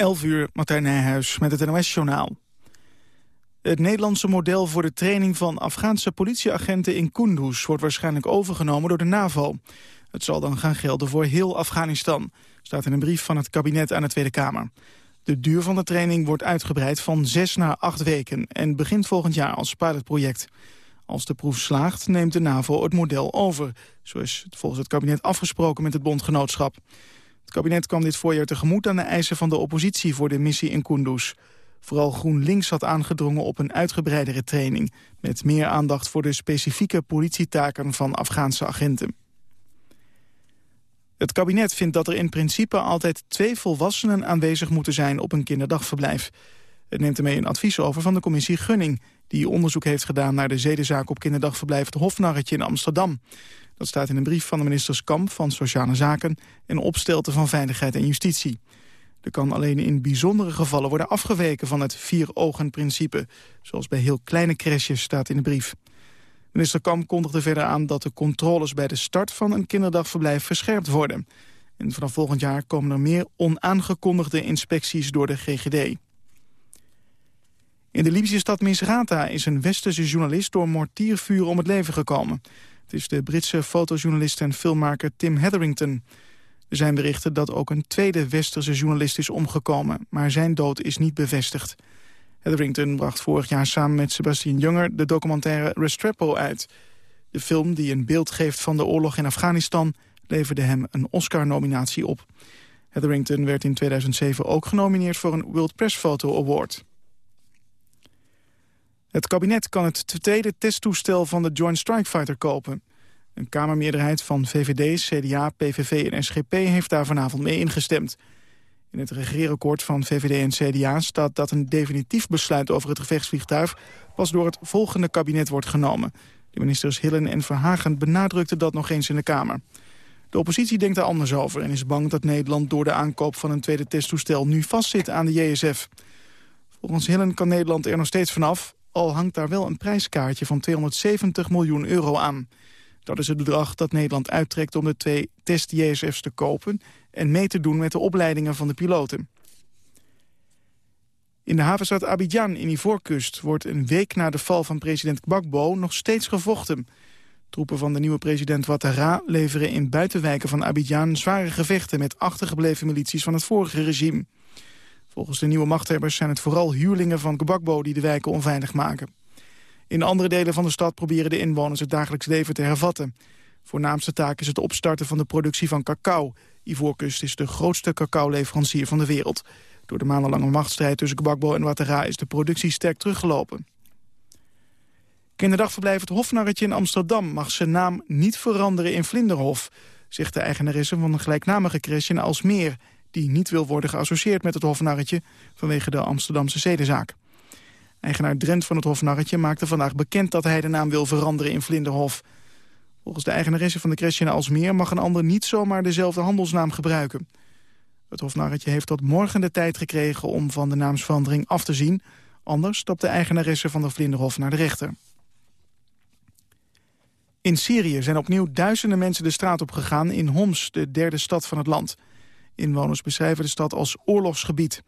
11 uur, Martijn Nijhuis met het NOS-journaal. Het Nederlandse model voor de training van Afghaanse politieagenten in Kunduz... wordt waarschijnlijk overgenomen door de NAVO. Het zal dan gaan gelden voor heel Afghanistan, staat in een brief van het kabinet aan de Tweede Kamer. De duur van de training wordt uitgebreid van zes naar acht weken... en begint volgend jaar als pilotproject. Als de proef slaagt, neemt de NAVO het model over. Zo is het volgens het kabinet afgesproken met het bondgenootschap. Het kabinet kwam dit voorjaar tegemoet aan de eisen van de oppositie voor de missie in Kunduz. Vooral GroenLinks had aangedrongen op een uitgebreidere training... met meer aandacht voor de specifieke politietaken van Afghaanse agenten. Het kabinet vindt dat er in principe altijd twee volwassenen aanwezig moeten zijn op een kinderdagverblijf. Het neemt ermee een advies over van de commissie Gunning... die onderzoek heeft gedaan naar de zedenzaak op kinderdagverblijf het Hofnarretje in Amsterdam. Dat staat in een brief van de ministers Kamp van Sociale Zaken... en Opstelten van Veiligheid en Justitie. Er kan alleen in bijzondere gevallen worden afgeweken van het vier-ogen-principe... zoals bij heel kleine crèches staat in de brief. Minister Kamp kondigde verder aan dat de controles bij de start van een kinderdagverblijf verscherpt worden. En vanaf volgend jaar komen er meer onaangekondigde inspecties door de GGD. In de Libische stad Misrata is een westerse journalist door mortiervuur om het leven gekomen. Het is de Britse fotojournalist en filmmaker Tim Hetherington. Er zijn berichten dat ook een tweede westerse journalist is omgekomen, maar zijn dood is niet bevestigd. Hetherington bracht vorig jaar samen met Sebastian Junger de documentaire Restrepo uit. De film, die een beeld geeft van de oorlog in Afghanistan, leverde hem een Oscar-nominatie op. Hetherington werd in 2007 ook genomineerd voor een World Press Photo Award. Het kabinet kan het tweede testtoestel van de Joint Strike Fighter kopen. Een kamermeerderheid van VVD, CDA, PVV en SGP heeft daar vanavond mee ingestemd. In het regeerakkoord van VVD en CDA staat dat een definitief besluit over het gevechtsvliegtuig pas door het volgende kabinet wordt genomen. De ministers Hillen en Verhagen benadrukten dat nog eens in de Kamer. De oppositie denkt er anders over en is bang dat Nederland door de aankoop van een tweede testtoestel nu vastzit aan de JSF. Volgens Hillen kan Nederland er nog steeds vanaf, al hangt daar wel een prijskaartje van 270 miljoen euro aan. Dat is het bedrag dat Nederland uittrekt om de twee test-JSF's te kopen... en mee te doen met de opleidingen van de piloten. In de havenstad Abidjan in Ivoorkust wordt een week na de val van president Gbagbo nog steeds gevochten. Troepen van de nieuwe president Ouattara leveren in buitenwijken van Abidjan zware gevechten met achtergebleven milities van het vorige regime. Volgens de nieuwe machthebbers zijn het vooral huurlingen van Gbagbo die de wijken onveilig maken. In andere delen van de stad proberen de inwoners het dagelijks leven te hervatten. Voornaamste taak is het opstarten van de productie van cacao. Ivoorkust is de grootste cacao-leverancier van de wereld. Door de maandenlange machtsstrijd tussen Gbagbo en Ouattara is de productie sterk teruggelopen. Kinderdagverblijf het Hofnarretje in Amsterdam mag zijn naam niet veranderen in Vlinderhof, zegt de eigenaresse van een gelijknamige crash in Alsmeer, die niet wil worden geassocieerd met het Hofnarretje vanwege de Amsterdamse zedenzaak. Eigenaar Drent van het Hofnarretje maakte vandaag bekend dat hij de naam wil veranderen in Vlinderhof. Volgens de eigenaresse van de crash in Alsmeer mag een ander niet zomaar dezelfde handelsnaam gebruiken. Het Hofnarretje heeft tot morgen de tijd gekregen om van de naamsverandering af te zien. Anders stapt de eigenaresse van de Vlinderhof naar de rechter. In Syrië zijn opnieuw duizenden mensen de straat op gegaan in Homs, de derde stad van het land. Inwoners beschrijven de stad als oorlogsgebied.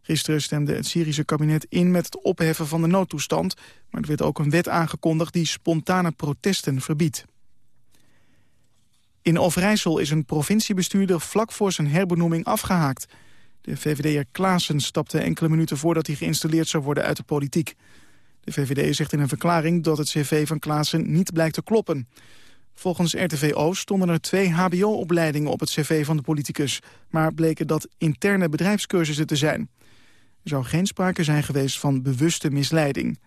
Gisteren stemde het Syrische kabinet in met het opheffen van de noodtoestand... maar er werd ook een wet aangekondigd die spontane protesten verbiedt. In Overijssel is een provinciebestuurder vlak voor zijn herbenoeming afgehaakt. De VVD'er Klaassen stapte enkele minuten voordat hij geïnstalleerd zou worden uit de politiek. De VVD zegt in een verklaring dat het cv van Klaassen niet blijkt te kloppen. Volgens RTV Oost stonden er twee hbo-opleidingen op het cv van de politicus... maar bleken dat interne bedrijfscursussen te zijn. Er zou geen sprake zijn geweest van bewuste misleiding.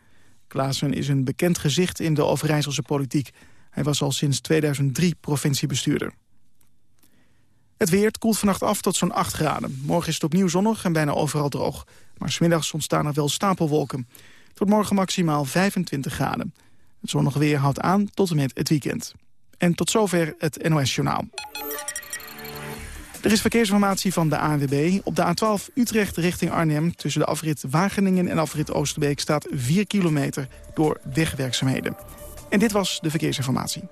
Klaassen is een bekend gezicht in de Overijsselse politiek. Hij was al sinds 2003 provinciebestuurder. Het weer koelt vannacht af tot zo'n 8 graden. Morgen is het opnieuw zonnig en bijna overal droog. Maar smiddags ontstaan er wel stapelwolken. Wordt morgen maximaal 25 graden. Het zonnige weer houdt aan tot en met het weekend. En tot zover het NOS Journaal. Er is verkeersinformatie van de ANWB. Op de A12 Utrecht richting Arnhem tussen de afrit Wageningen en afrit Oosterbeek staat 4 kilometer door wegwerkzaamheden. En dit was de verkeersinformatie.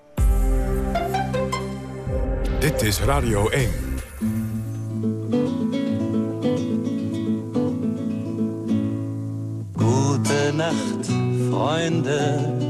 Dit is Radio 1. Goedenacht, vrienden.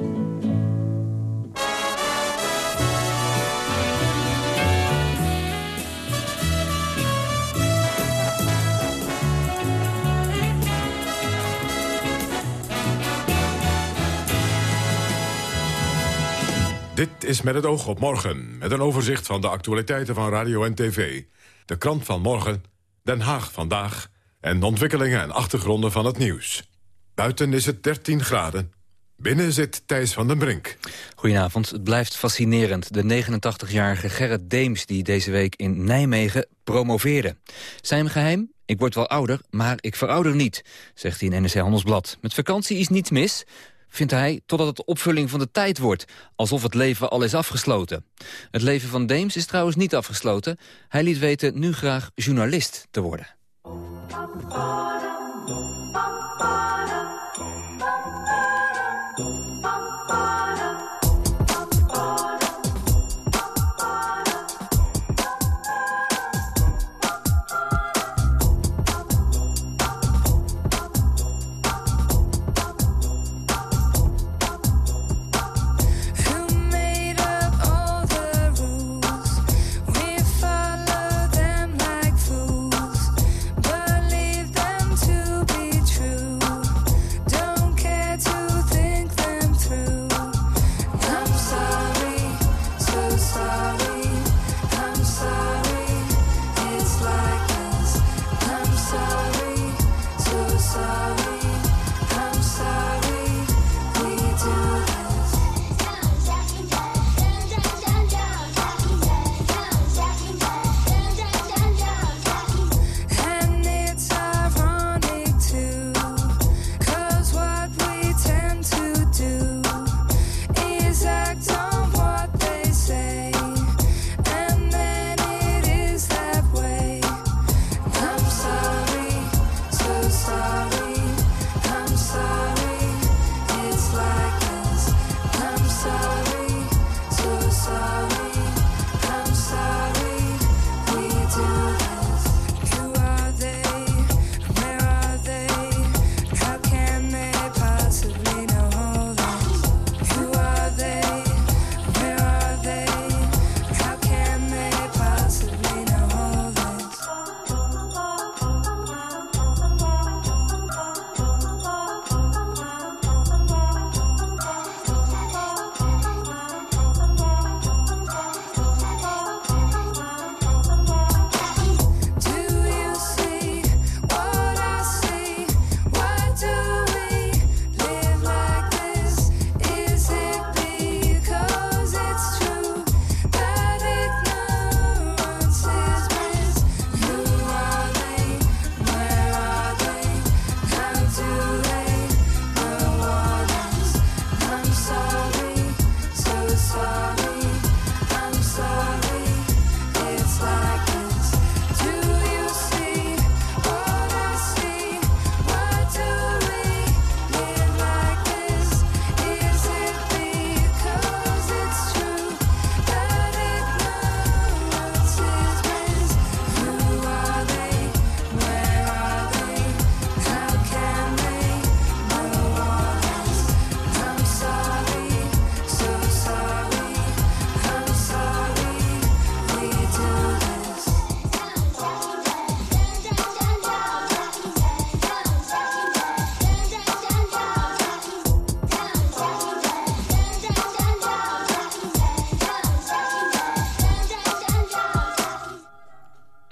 Dit is met het oog op morgen, met een overzicht van de actualiteiten van radio en tv. De krant van morgen, Den Haag vandaag en de ontwikkelingen en achtergronden van het nieuws. Buiten is het 13 graden. Binnen zit Thijs van den Brink. Goedenavond. Het blijft fascinerend. De 89-jarige Gerrit Deems die deze week in Nijmegen promoveerde. Zijn geheim? Ik word wel ouder, maar ik verouder niet, zegt hij in NRC Handelsblad. Met vakantie is niets mis, vindt hij, totdat het opvulling van de tijd wordt. Alsof het leven al is afgesloten. Het leven van Deems is trouwens niet afgesloten. Hij liet weten nu graag journalist te worden.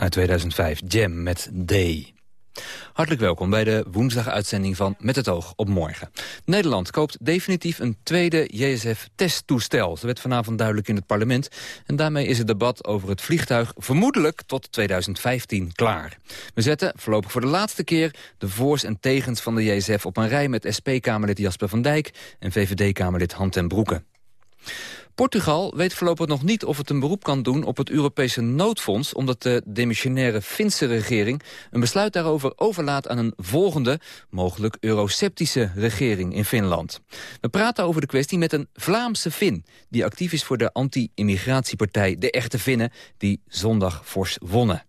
Uit 2005, Jam met Day. Hartelijk welkom bij de woensdaguitzending van Met het oog op morgen. Nederland koopt definitief een tweede JSF-testtoestel. Dat werd vanavond duidelijk in het parlement. En daarmee is het debat over het vliegtuig vermoedelijk tot 2015 klaar. We zetten voorlopig voor de laatste keer de voors en tegens van de JSF op een rij... met SP-Kamerlid Jasper van Dijk en VVD-Kamerlid Han ten Broeke. Portugal weet voorlopig nog niet of het een beroep kan doen op het Europese noodfonds... omdat de demissionaire Finse regering een besluit daarover overlaat aan een volgende, mogelijk euroceptische regering in Finland. We praten over de kwestie met een Vlaamse Fin... die actief is voor de anti-immigratiepartij De Echte Finnen... die zondag fors wonnen.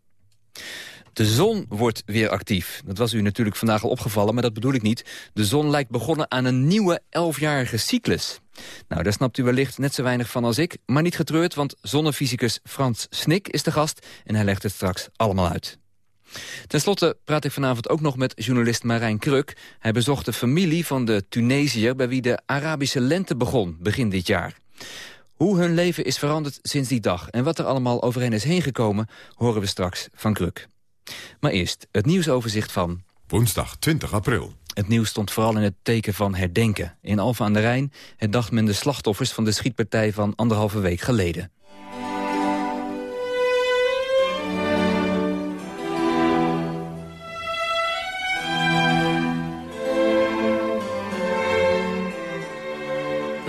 De zon wordt weer actief. Dat was u natuurlijk vandaag al opgevallen, maar dat bedoel ik niet. De zon lijkt begonnen aan een nieuwe elfjarige cyclus. Nou, daar snapt u wellicht net zo weinig van als ik. Maar niet getreurd, want zonnefysicus Frans Snik is de gast... en hij legt het straks allemaal uit. Ten slotte praat ik vanavond ook nog met journalist Marijn Kruk. Hij bezocht de familie van de Tunesiër... bij wie de Arabische lente begon, begin dit jaar. Hoe hun leven is veranderd sinds die dag... en wat er allemaal over hen is heen gekomen... horen we straks van Kruk. Maar eerst het nieuwsoverzicht van... Woensdag 20 april. Het nieuws stond vooral in het teken van herdenken. In Alphen aan de Rijn herdacht men de slachtoffers van de schietpartij van anderhalve week geleden.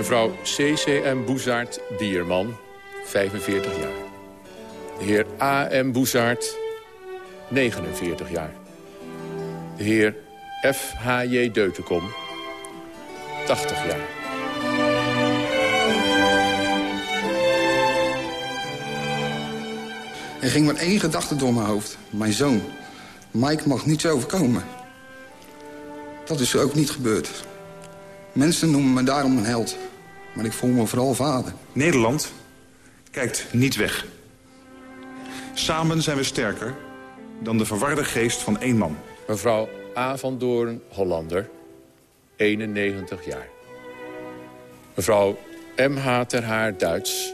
Mevrouw C.C.M. Boezaert Bierman, 45 jaar. De heer A.M. Boezaert, 49 jaar. De heer F.H.J. Deutenkom, 80 jaar. Er ging maar één gedachte door mijn hoofd. Mijn zoon. Mike mag niets overkomen. Dat is ook niet gebeurd. Mensen noemen me daarom een held. Maar ik voel me vooral vader. Nederland kijkt niet weg. Samen zijn we sterker dan de verwarde geest van één man. Mevrouw A. van Doorn, Hollander, 91 jaar. Mevrouw M.H. ter Haar, Duits,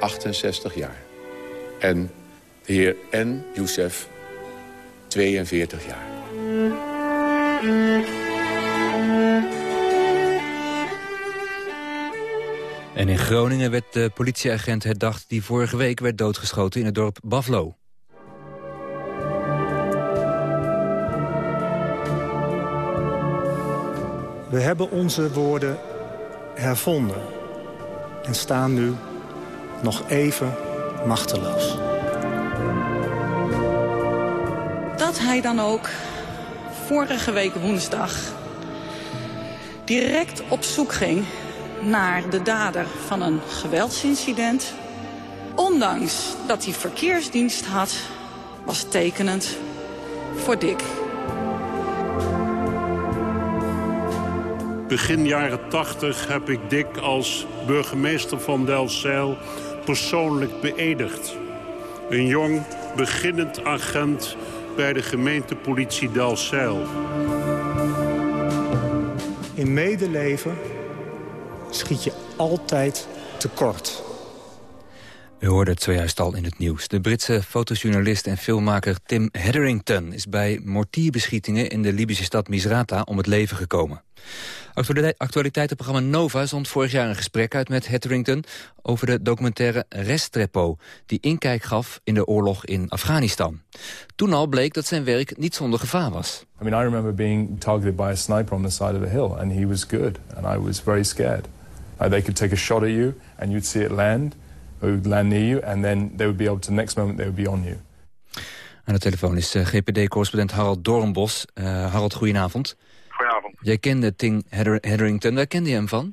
68 jaar. En de heer N. Youssef, 42 jaar. En in Groningen werd de politieagent herdacht die vorige week werd doodgeschoten in het dorp Baflo. We hebben onze woorden hervonden en staan nu nog even machteloos. Dat hij dan ook vorige week woensdag direct op zoek ging naar de dader van een geweldsincident. Ondanks dat hij verkeersdienst had, was tekenend voor Dick. Begin jaren 80 heb ik Dick als burgemeester van Delfzijl persoonlijk beëdigd. Een jong, beginnend agent bij de gemeentepolitie Delfzijl. In medeleven schiet je altijd tekort. U hoorde het zojuist al in het nieuws. De Britse fotojournalist en filmmaker Tim Hetherington... is bij mortierbeschietingen in de Libische stad Misrata om het leven gekomen. Actualiteitenprogramma Nova zond vorig jaar een gesprek uit met Hetherington... over de documentaire Restrepo, die inkijk gaf in de oorlog in Afghanistan. Toen al bleek dat zijn werk niet zonder gevaar was. I mean, I remember being targeted by a sniper on the side of a hill... and he was good, and I was very scared. They could take a shot at you, and you'd see it land... It would land near you, and then they would be able to, next moment, they would be on you. Aan de telefoon is uh, GPD-correspondent Harald Doornbos. Uh, Harald, goedenavond. Jij kende Tim Hetherington, waar kende je hem van?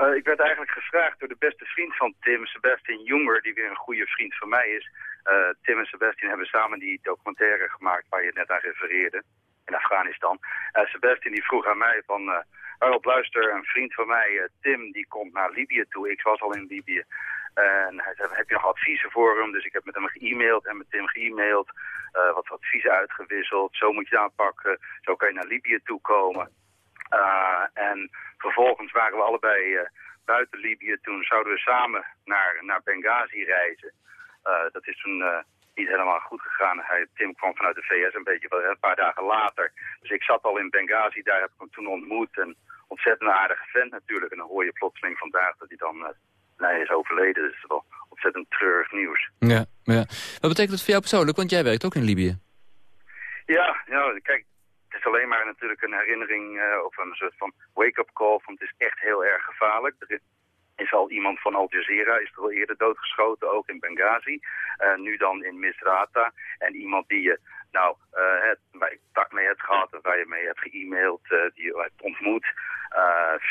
Uh, ik werd eigenlijk gevraagd door de beste vriend van Tim, Sebastian Jonger, die weer een goede vriend van mij is. Tim en Sebastian hebben samen die documentaire gemaakt waar je net aan refereerde, in Afghanistan. Sebastian die vroeg aan mij van, Harold luister, een vriend van mij, Tim, die komt naar Libië toe. Ik was al in Libië. En hij zei, heb je nog adviezen voor hem? Dus ik heb met hem ge-mailed en met Tim ge-mailed. Uh, wat adviezen uitgewisseld. Zo moet je het aanpakken. Zo kan je naar Libië toe komen. Uh, en vervolgens waren we allebei uh, buiten Libië. Toen zouden we samen naar, naar Benghazi reizen. dat is toen niet helemaal goed gegaan. Hij, Tim kwam vanuit de VS een beetje een paar dagen later. Dus ik zat al in Benghazi. Daar heb ik hem toen ontmoet. En ontzettend aardige vent natuurlijk. En dan hoor je plotseling vandaag dat hij dan hij is overleden. Dus is ontzettend treurig nieuws. Ja, ja. Wat betekent dat voor jou persoonlijk? Want jij werkt ook in Libië. Ja, ja kijk, het is alleen maar natuurlijk een herinnering uh, of een soort van wake-up call. Van het is echt heel erg gevaarlijk. Er is, al iemand van Al Jazeera, is er al eerder doodgeschoten, ook in Benghazi. Uh, nu dan in Misrata. En iemand die je nou, uh, het, mee hebt gehad, of waar je mee hebt ge-mailed, uh, die je hebt ontmoet.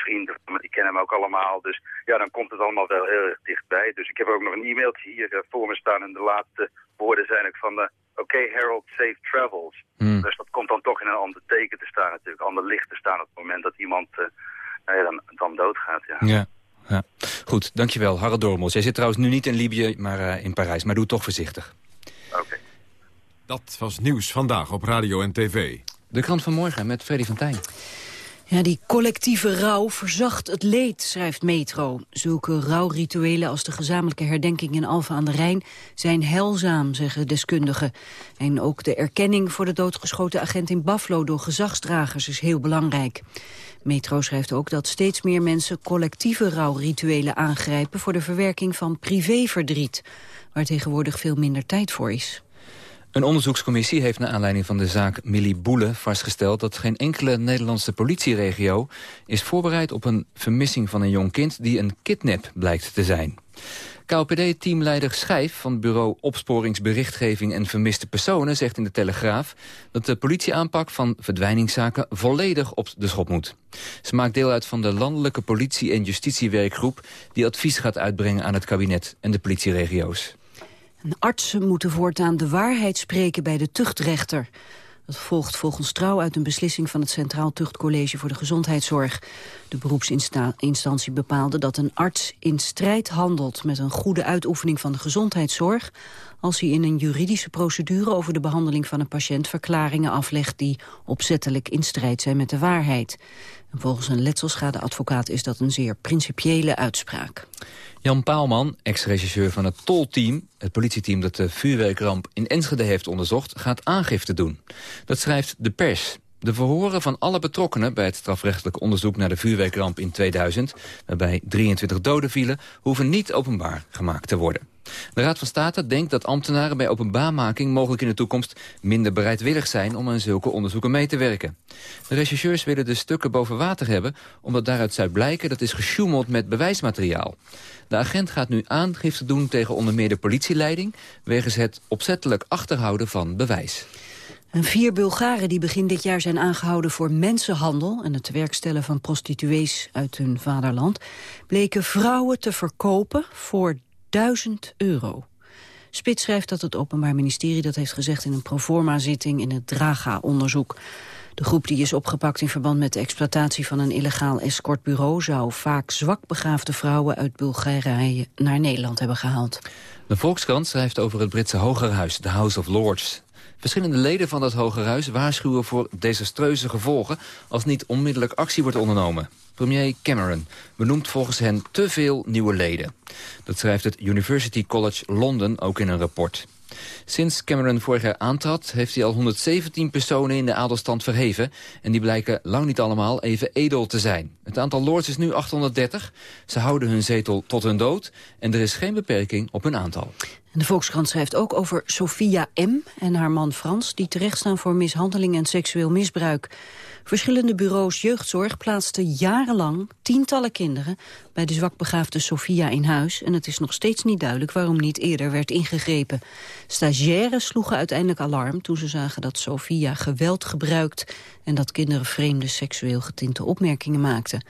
vrienden, die kennen hem ook allemaal. Dus ja, dan komt het allemaal wel heel erg dichtbij. Dus ik heb ook nog een e-mailtje hier voor me staan. En de laatste woorden zijn ook van de oké okay, Harold, safe travels. Hmm. Dus dat komt dan toch in een ander teken te staan natuurlijk. Ander licht te staan op het moment dat iemand nou ja, dan, dan doodgaat. Ja. ja. Ja. Goed, dankjewel. Harald Dormels. Jij zit trouwens nu niet in Libië, maar uh, in Parijs. Maar doe toch voorzichtig. Oké. Dat was nieuws vandaag op radio en tv. De krant van morgen met Freddy van Tijn. Ja, die collectieve rouw verzacht het leed, schrijft Metro. Zulke rouwrituelen als de gezamenlijke herdenking in Alphen aan de Rijn... zijn heilzaam, zeggen deskundigen. En ook de erkenning voor de doodgeschoten agent in Buffalo... door gezagsdragers is heel belangrijk. Metro schrijft ook dat steeds meer mensen collectieve rouwrituelen aangrijpen... voor de verwerking van privéverdriet, waar tegenwoordig veel minder tijd voor is. Een onderzoekscommissie heeft naar aanleiding van de zaak Millie Boele vastgesteld dat geen enkele Nederlandse politieregio is voorbereid op een vermissing van een jong kind die een kidnap blijkt te zijn. KOPD-teamleider Schijf van bureau Opsporingsberichtgeving en Vermiste Personen zegt in de Telegraaf dat de politieaanpak van verdwijningszaken volledig op de schop moet. Ze maakt deel uit van de landelijke politie- en justitiewerkgroep die advies gaat uitbrengen aan het kabinet en de politieregio's. Artsen moeten voortaan de waarheid spreken bij de tuchtrechter. Dat volgt volgens Trouw uit een beslissing van het Centraal Tuchtcollege voor de Gezondheidszorg. De beroepsinstantie bepaalde dat een arts in strijd handelt met een goede uitoefening van de gezondheidszorg als hij in een juridische procedure over de behandeling van een patiënt verklaringen aflegt die opzettelijk in strijd zijn met de waarheid. En volgens een letselschadeadvocaat is dat een zeer principiële uitspraak. Jan Paalman, ex-regisseur van het Tolteam, het politieteam dat de vuurwerkramp in Enschede heeft onderzocht, gaat aangifte doen. Dat schrijft de pers. De verhoren van alle betrokkenen bij het strafrechtelijk onderzoek naar de vuurwerkramp in 2000, waarbij 23 doden vielen, hoeven niet openbaar gemaakt te worden. De Raad van State denkt dat ambtenaren bij openbaarmaking mogelijk in de toekomst minder bereidwillig zijn om aan zulke onderzoeken mee te werken. De rechercheurs willen de stukken boven water hebben, omdat daaruit zou blijken dat is gesjoemeld met bewijsmateriaal. De agent gaat nu aangifte doen tegen onder meer de politieleiding... wegens het opzettelijk achterhouden van bewijs. En vier Bulgaren die begin dit jaar zijn aangehouden voor mensenhandel... en het tewerkstellen van prostituees uit hun vaderland... bleken vrouwen te verkopen voor 1000 euro. Spits schrijft dat het Openbaar Ministerie dat heeft gezegd... in een proforma-zitting in het Draga-onderzoek. De groep die is opgepakt in verband met de exploitatie van een illegaal escortbureau... zou vaak zwakbegaafde vrouwen uit Bulgarije naar Nederland hebben gehaald. De Volkskrant schrijft over het Britse Hogerhuis, de House of Lords. Verschillende leden van dat Hogerhuis waarschuwen voor desastreuze gevolgen... als niet onmiddellijk actie wordt ondernomen. Premier Cameron benoemt volgens hen te veel nieuwe leden. Dat schrijft het University College London ook in een rapport. Sinds Cameron vorig jaar aantrad, heeft hij al 117 personen in de adelstand verheven. En die blijken lang niet allemaal even edel te zijn. Het aantal lords is nu 830. Ze houden hun zetel tot hun dood. En er is geen beperking op hun aantal. De Volkskrant schrijft ook over Sophia M. en haar man Frans... die terechtstaan voor mishandeling en seksueel misbruik. Verschillende bureaus jeugdzorg plaatsten jarenlang tientallen kinderen bij de zwakbegaafde Sophia in huis. En het is nog steeds niet duidelijk waarom niet eerder werd ingegrepen. Stagiaires sloegen uiteindelijk alarm toen ze zagen dat Sophia geweld gebruikt en dat kinderen vreemde seksueel getinte opmerkingen maakten.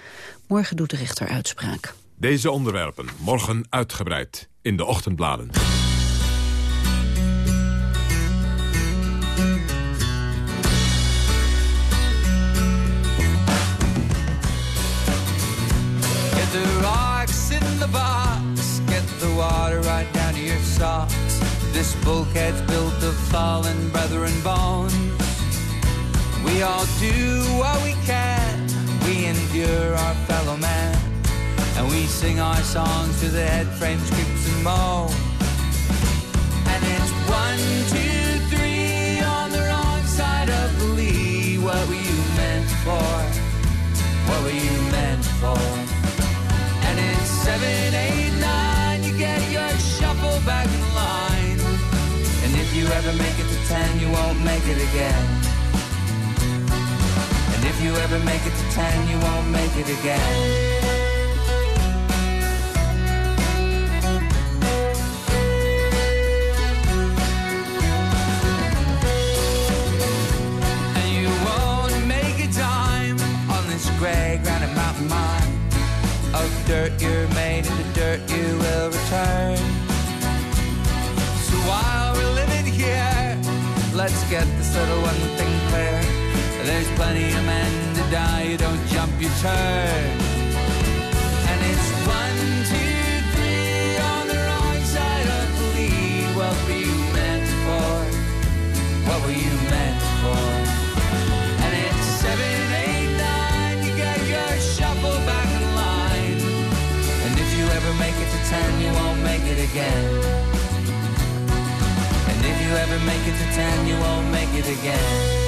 Morgen doet de rechter uitspraak. Deze onderwerpen morgen uitgebreid in de ochtendbladen. Water right down to your socks. This bulkhead's built of fallen brethren bones. We all do what we can. We endure our fellow man. And we sing our songs to the head frames, creaks and moans. And it's one, two, three on the wrong side of the lee. What were you meant for? What were you meant for? And it's seven, eight, you ever make it to ten, you won't make it again. And if you ever make it to ten, you won't make it again. And you won't make a dime on this grey granite mountain mine Of dirt you're made and the dirt you will return So wild let's get this little one thing clear. There's plenty of men to die, you don't jump, you turn. And it's one, two, three on the wrong side of the lead. What were you meant for? What were you meant for? And it's seven, eight, nine, you get your shuffle back in line. And if you ever make it to ten, you won't make it again. If you ever make it to ten, you won't make it again.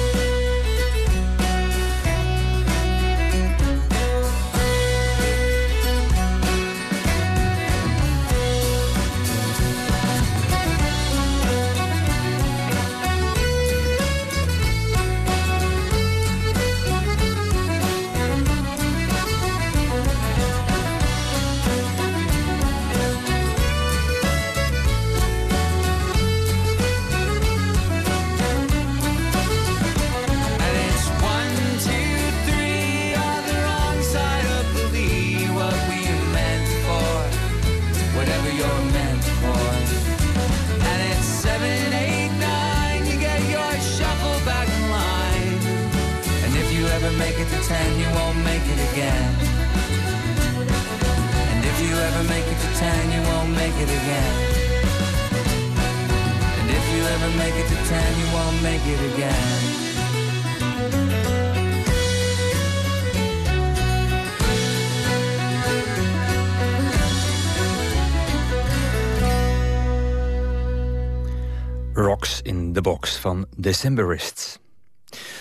Decemberists.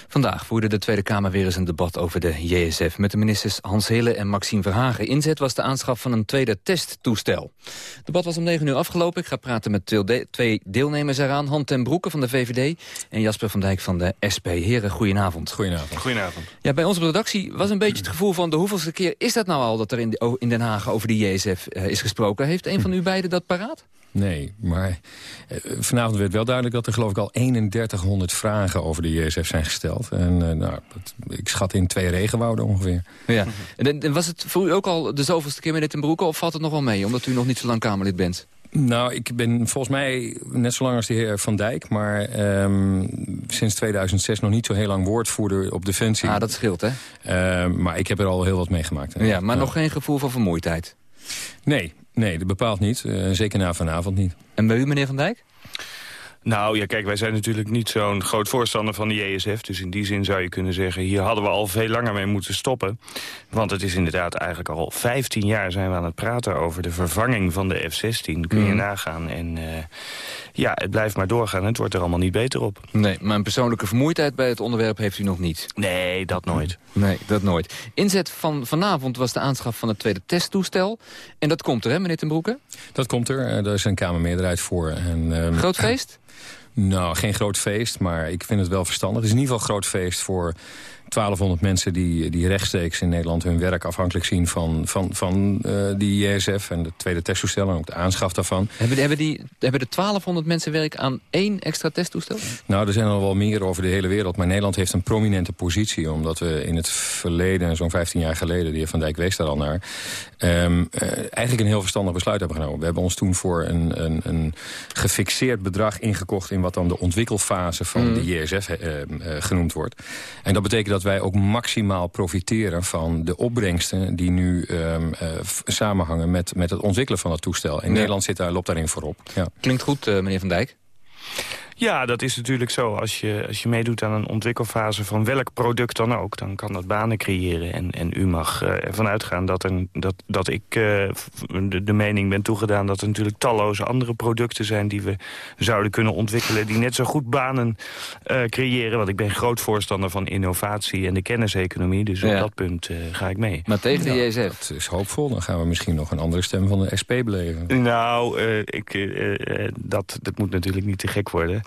Vandaag voerde de Tweede Kamer weer eens een debat over de JSF... met de ministers Hans Hille en Maxime Verhagen. Inzet was de aanschaf van een tweede testtoestel. Het debat was om 9 uur afgelopen. Ik ga praten met twee de- twee deelnemers eraan. Han ten Broeke van de VVD en Jasper van Dijk van de SP. Heren, goedenavond. Goedenavond. Goedenavond. Ja, bij ons op de redactie was een beetje het gevoel van... de hoeveelste keer is dat nou al dat er in Den Haag over de JSF eh, is gesproken? Heeft een van u beiden dat paraat? Nee, maar eh, vanavond werd wel duidelijk dat er geloof ik al 3100 vragen over de JSF zijn gesteld. En eh, nou, dat, ik schat in twee regenwouden ongeveer. Ja. En, was het voor u ook al de zoveelste keer met dit in Broeke... of valt het nog wel mee, omdat u nog niet zo lang Kamerlid bent? Nou, ik ben volgens mij net zo lang als de heer Van Dijk... maar ehm, sinds 2006 nog niet zo heel lang woordvoerder op Defensie. Ah, dat scheelt, hè? Ehm, maar ik heb er al heel wat meegemaakt. Ja, maar nog geen gevoel van vermoeidheid? Nee, nee, dat bepaalt niet. Eh, zeker na vanavond niet. En bij u, meneer Van Dijk? Nou ja, kijk, wij zijn natuurlijk niet zo'n groot voorstander van de JSF. Dus in die zin zou je kunnen zeggen... hier hadden we al veel langer mee moeten stoppen. Want het is inderdaad eigenlijk al 15 jaar zijn we aan het praten... over de vervanging van de F-16. Kun je Mhm. nagaan. En eh, ja, het blijft maar doorgaan. Het wordt er allemaal niet beter op. Nee, maar een persoonlijke vermoeidheid bij het onderwerp heeft u nog niet? Nee, dat nooit. Nee, dat nooit. Inzet van vanavond was de aanschaf van het tweede testtoestel. En dat komt er, hè, meneer ten Broeke? Dat komt er. Eh, Daar is een Kamermeerderheid voor. En, ehm, Groot feest? Nou, geen groot feest, maar ik vind het wel verstandig. Het is in ieder geval een groot feest voor 1200 mensen die, die rechtstreeks in Nederland hun werk afhankelijk zien van, van, van eh, die JSF en de tweede testtoestel en ook de aanschaf daarvan. Hebben, de- hebben, die, hebben de 1200 mensen werk aan één extra testtoestel? Nou, er zijn er wel meer over de hele wereld. Maar Nederland heeft een prominente positie. Omdat we in het verleden, zo'n 15 jaar geleden... de heer Van Dijk wees daar al naar... ehm, eh, eigenlijk een heel verstandig besluit hebben genomen. We hebben ons toen voor een, een, een gefixeerd bedrag ingekocht... in wat dan de ontwikkelfase van Mm. de JSF eh, genoemd wordt. En dat betekent dat wij ook maximaal profiteren... van de opbrengsten die nu ehm, eh, samenhangen met, met het ontwikkelen van het toestel. Ja. Nederland zit daar, loopt daarin voorop. Ja. Klinkt goed, eh, meneer Van Dijk. Ja, dat is natuurlijk zo. Als je, als je meedoet aan een ontwikkelfase van welk product dan ook... dan kan dat banen creëren. En, en u mag eh, ervan uitgaan dat, er, dat, dat ik eh, de, de mening ben toegedaan... dat er natuurlijk talloze andere producten zijn die we zouden kunnen ontwikkelen... die net zo goed banen eh, creëren. Want ik ben groot voorstander van innovatie en de kenniseconomie. Dus op dat punt eh, ga ik mee. Maar tegen de Ja, JSF? Dat is hoopvol. Dan gaan we misschien nog een andere stem van de SP beleven. Nou, eh, ik, dat, dat moet natuurlijk niet te gek worden.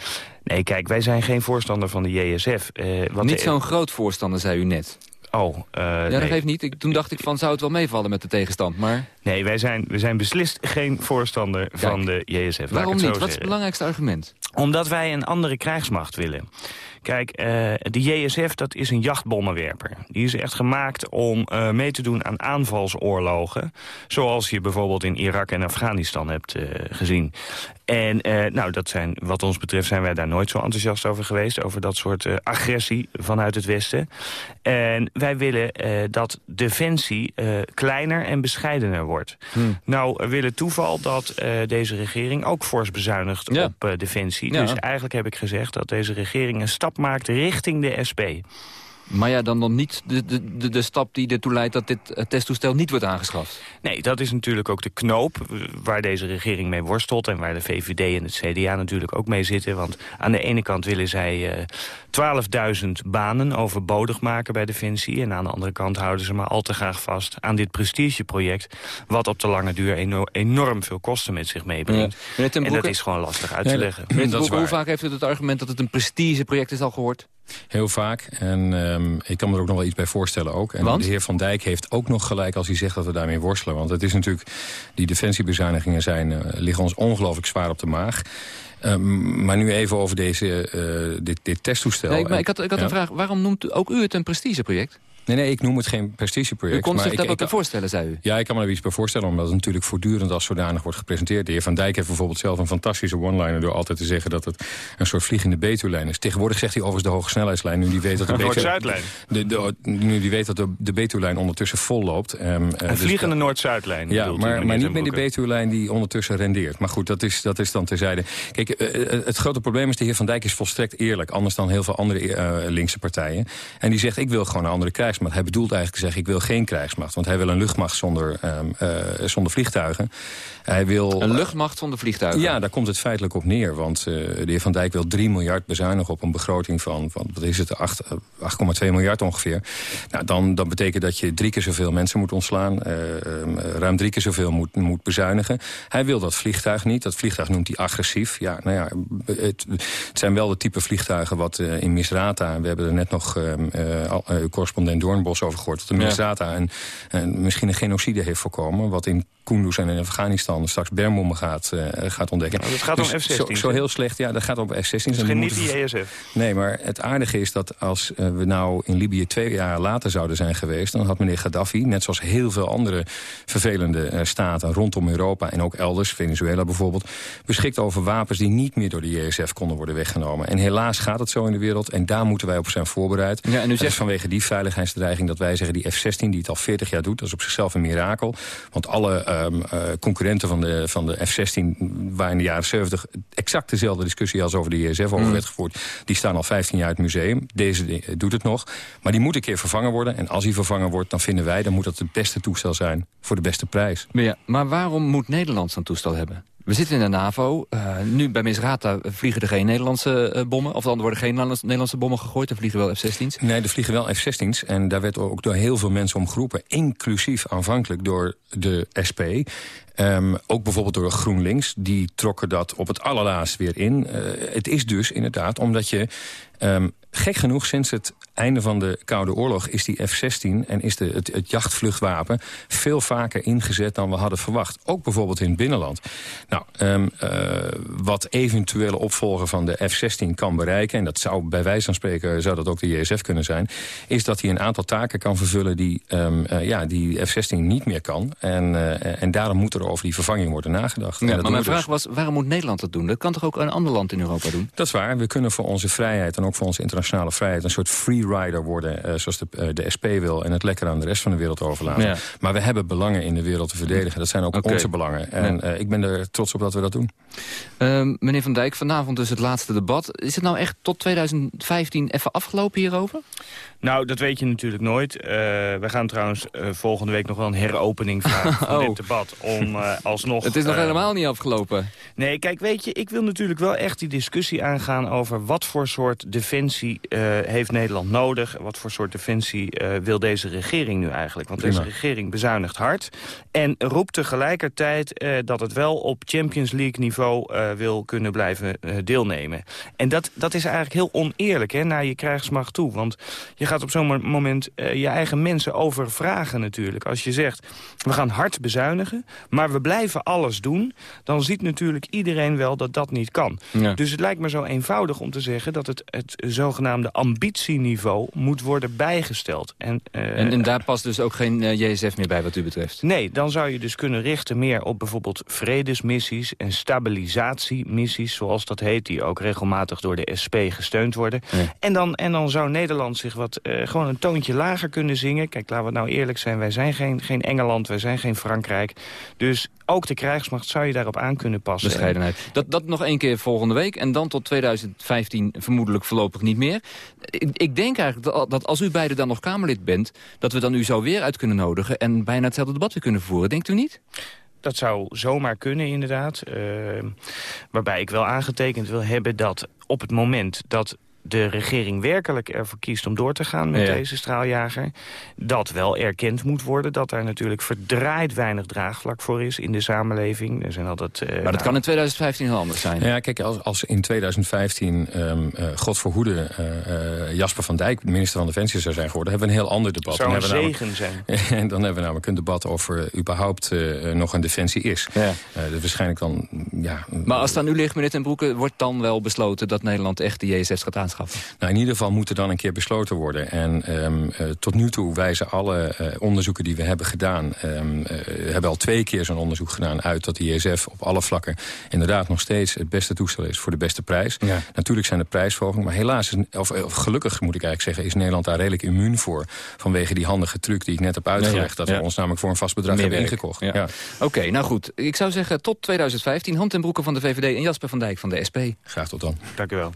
Nee, kijk, wij zijn geen voorstander van de JSF. Eh, wat Niet zo'n groot voorstander, zei u net. Oh, eh, Ja, nee. dat geeft niet. Ik, toen dacht ik van, zou het wel meevallen met de tegenstand, maar... Nee, wij zijn, we zijn beslist geen voorstander van de JSF. Waarom niet? Wat is het belangrijkste argument? Omdat wij een andere krijgsmacht willen. Kijk, uh, de JSF dat is een jachtbommenwerper. Die is echt gemaakt om uh, mee te doen aan aanvalsoorlogen. Zoals je bijvoorbeeld in Irak en Afghanistan hebt uh, gezien. En nou, dat zijn, wat ons betreft zijn wij daar nooit zo enthousiast over geweest. Over dat soort agressie vanuit het Westen. En wij willen dat defensie kleiner en bescheidener wordt. Hmm. Nou, we willen toeval dat deze regering ook fors bezuinigt ja. op defensie. Ja. Dus eigenlijk heb ik gezegd dat deze regering een stap maakt richting de SP. Maar ja, dan, dan niet de, de, de stap die ertoe leidt dat dit testtoestel niet wordt aangeschaft. Nee, dat is natuurlijk ook de knoop waar deze regering mee worstelt... en waar de VVD en het CDA natuurlijk ook mee zitten. Want aan de ene kant willen zij uh, 12.000 banen overbodig maken bij Defensie... en aan de andere kant houden ze maar al te graag vast aan dit prestigeproject... wat op de lange duur enorm, enorm veel kosten met zich meebrengt. Ja. En dat is gewoon lastig uit te leggen. hoe vaak heeft u het argument dat het een prestigeproject is al gehoord? Heel vaak. En um, ik kan me er ook nog wel iets bij voorstellen ook. En Want? de heer Van Dijk heeft ook nog gelijk als hij zegt dat we daarmee worstelen. Want het is natuurlijk, die defensiebezuinigingen zijn, uh, liggen ons ongelooflijk zwaar op de maag. Um, maar nu even over deze, uh, dit, dit testtoestel. Nee, maar ik had, ik had ja? een vraag. Waarom noemt ook u het een prestigeproject? Nee, nee, ik noem het geen prestigeproject. U kon zich maar dat ook bij voorstellen, zei u? Ja, ik kan me er iets bij voorstellen, omdat het natuurlijk voortdurend als zodanig wordt gepresenteerd. De heer Van Dijk heeft bijvoorbeeld zelf een fantastische one-liner door altijd te zeggen dat het een soort vliegende Betuwlijn is. Tegenwoordig zegt hij overigens de hoge snelheidslijn, nu die weet dat de Noord-Zuidlijn. De, de, nu die weet dat de, de Betuwlijn ondertussen vol loopt. Um, een dus vliegende Noord-Zuidlijn. Ja, maar, maar niet met de Betuwlijn die ondertussen rendeert. Maar goed, dat is, dat is dan terzijde. Kijk, uh, het grote probleem is, de heer Van Dijk is volstrekt eerlijk. Anders dan heel veel andere uh, linkse partijen. En die zegt, ik wil gewoon een andere krijgsmacht. Hij bedoelt eigenlijk te zeggen, ik wil geen krijgsmacht. Want hij wil een luchtmacht zonder, um, uh, zonder vliegtuigen. Hij wil, een luchtmacht zonder vliegtuigen? Ja, daar komt het feitelijk op neer. Want uh, de heer Van Dijk wil 3 miljard bezuinigen op een begroting van, van wat is het, 8,2 miljard ongeveer. Nou, dan, dan betekent dat je drie keer zoveel mensen moet ontslaan. Uh, um, ruim drie keer zoveel moet, moet bezuinigen. Hij wil dat vliegtuig niet. Dat vliegtuig noemt hij agressief. Ja, nou ja, het, het zijn wel de type vliegtuigen wat in Misrata... we hebben er net nog uh, correspondent Doornbos over gehoord... dat de Misrata ja. een, een, misschien een genocide heeft voorkomen... wat in Kunduz en in Afghanistan straks bermbommen gaat, uh, gaat ontdekken. Nou, het gaat dus om F-16. Zo, zo, heel slecht, ja, dat gaat om F-16. Dus geen niet die ESF? Nee, maar het aardige is dat als uh, we nou in Libië twee jaar later zouden zijn geweest... dan had meneer Gaddafi, net zoals heel veel andere vervelende uh, staten rondom Europa... en ook elders, Venezuela bijvoorbeeld... beschikt over wapens die niet meer door de JSF konden worden weggenomen. En helaas gaat het zo in de wereld en daar moeten wij op zijn voorbereid. Ja, en u zegt... vanwege die dat wij zeggen... die F-16 die het al 40 jaar doet, dat is op zichzelf een mirakel. Want alle Um, uh, concurrenten van de, van de F-16... waar in de jaren 70 exact dezelfde discussie als over de JSF over mm. werd gevoerd... die staan al 15 jaar in het museum. Deze doet het nog. Maar die moet een keer vervangen worden. En als die vervangen wordt, dan vinden wij... dan moet dat het beste toestel zijn voor de beste prijs. Maar, ja, maar waarom moet Nederland zo'n toestel hebben? We zitten in de NAVO. Uh, nu bij Misrata vliegen er geen Nederlandse uh, bommen. Of dan worden geen Nederlandse bommen gegooid. Er vliegen wel F-16's. Nee, er vliegen wel F-16's. En daar werd ook door heel veel mensen om geroepen. Inclusief aanvankelijk door de SP. Um, ook bijvoorbeeld door GroenLinks. Die trokken dat op het allerlaatst weer in. Uh, het is dus inderdaad omdat je... Um, gek genoeg, sinds het einde van de Koude Oorlog... is die F-16 en is de, het, het jachtvluchtwapen veel vaker ingezet dan we hadden verwacht. Ook bijvoorbeeld in het binnenland. Nou, um, uh, wat eventuele opvolger van de F-16 kan bereiken... en dat zou bij wijze van spreken zou dat ook de JSF kunnen zijn... is dat hij een aantal taken kan vervullen die, um, uh, ja, die F-16 niet meer kan. En, uh, en daarom moet er over die vervanging worden nagedacht. Ja, maar mijn vraag dus. was, waarom moet Nederland dat doen? Dat kan toch ook een ander land in Europa doen? Dat is waar. We kunnen voor onze vrijheid en ook voor onze internationale vrijheid... een soort freerider worden, uh, zoals de, uh, de SP wil... en het lekker aan de rest van de wereld overlaten. Ja. Maar we hebben belangen in de wereld te verdedigen. Dat zijn ook okay. onze belangen. En ja. uh, ik ben er trots op dat we dat doen. Uh, meneer Van Dijk, vanavond dus het laatste debat. Is het nou echt tot 2015 even afgelopen hierover? Nou, dat weet je natuurlijk nooit. Uh, we gaan trouwens uh, volgende week nog wel een heropening vragen van oh. dit debat. Om uh, alsnog... Het is nog helemaal niet afgelopen. Nee, kijk, weet je, ik wil natuurlijk wel echt die discussie aangaan... over wat voor soort defensie heeft Nederland nodig? Wat voor soort defensie eh, wil deze regering nu eigenlijk? Want Prima. deze regering bezuinigt hard. En roept tegelijkertijd eh, dat het wel op Champions League niveau eh, wil kunnen blijven eh, deelnemen. En dat, dat is eigenlijk heel oneerlijk hè, naar je krijgsmacht toe. Want je gaat op zo'n mo- moment eh, je eigen mensen overvragen natuurlijk. Als je zegt, we gaan hard bezuinigen, maar we blijven alles doen... dan ziet natuurlijk iedereen wel dat dat niet kan. Ja. Dus het lijkt me zo eenvoudig om te zeggen... dat het, het zogenaamde ambitieniveau moet worden bijgesteld. En, eh, En, en daar past dus ook geen eh, JSF meer bij wat u betreft? Nee, dan zou je dus kunnen richten meer op bijvoorbeeld vredesmissies en stabilisatiemissies, zoals dat heet, die ook regelmatig door de SP gesteund worden. En, dan, en dan zou Nederland zich wat eh, gewoon een toontje lager kunnen zingen. Kijk, laten we nou eerlijk zijn, wij zijn geen, geen Engeland, wij zijn geen Frankrijk. Dus ook de krijgsmacht zou je daarop aan kunnen passen. Bescheidenheid. Dat, dat nog één keer volgende week en dan tot 2015 vermoedelijk voorlopig niet meer. Ik, ik denk eigenlijk dat, dat als u beiden dan nog Kamerlid bent... dat we dan u zo weer uit kunnen nodigen en bijna hetzelfde debat weer kunnen voeren. Denkt u niet? Dat zou zomaar kunnen, inderdaad. Eh, waarbij ik wel aangetekend wil hebben dat op het moment dat de regering werkelijk ervoor kiest om door te gaan met Ja. deze straaljager... dat wel erkend moet worden dat daar natuurlijk verdraaid weinig draagvlak voor is in de samenleving. Er zijn altijd, eh, Maar dat nou, kan in 2015 heel anders zijn. Ja, kijk, als, als in 2015, ehm eh, God verhoede, eh, eh, Jasper van Dijk minister van Defensie zou zijn geworden... hebben we een heel ander debat. zou Dan hebben namelijk- zegen zijn. En dan hebben we namelijk een debat over eh, überhaupt nog een defensie is. Ja. Eh, dus waarschijnlijk dan, ja... Maar als het aan u ligt, meneer Ten Broeke, wordt dan wel besloten dat Nederland echt de JSF gaat aanschaffen? Nou, in ieder geval moet er dan een keer besloten worden. En ehm, eh, tot nu toe wijzen alle eh, onderzoeken die we hebben gedaan... ehm, eh, we hebben al twee keer zo'n onderzoek gedaan uit... dat de ISF op alle vlakken inderdaad nog steeds het beste toestel is... voor de beste prijs. Ja. Natuurlijk zijn er prijsverhogingen, maar helaas... is- Of, of gelukkig moet ik eigenlijk zeggen... is Nederland daar redelijk immuun voor... vanwege die handige truc die ik net heb uitgelegd... Ja, dat ja. we ons namelijk voor een vast bedrag Meer hebben werk. ingekocht. Ja. Ja. Oké, nou goed. Ik zou zeggen tot 2015. Hand en Broeke van de VVD en Jasper van Dijk van de SP. Graag tot dan. Dank u wel.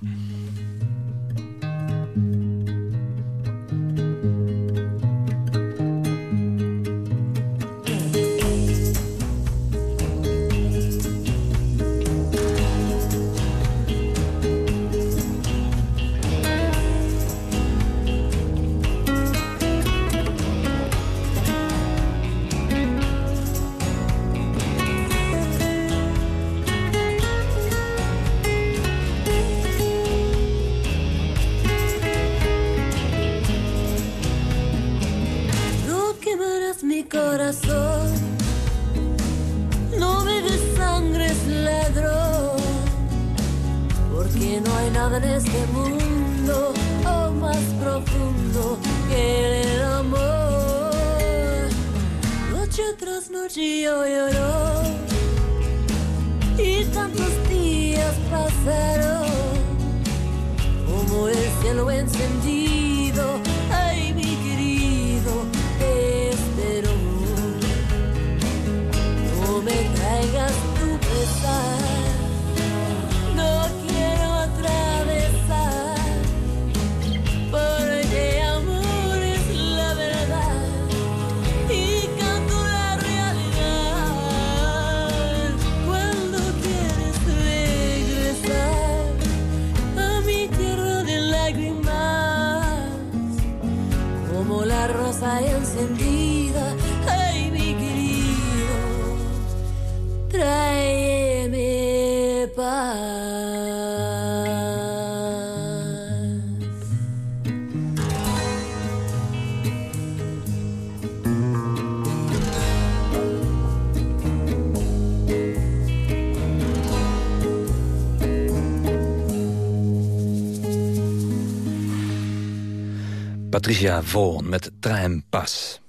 Patricia Vaughan met Train Pas.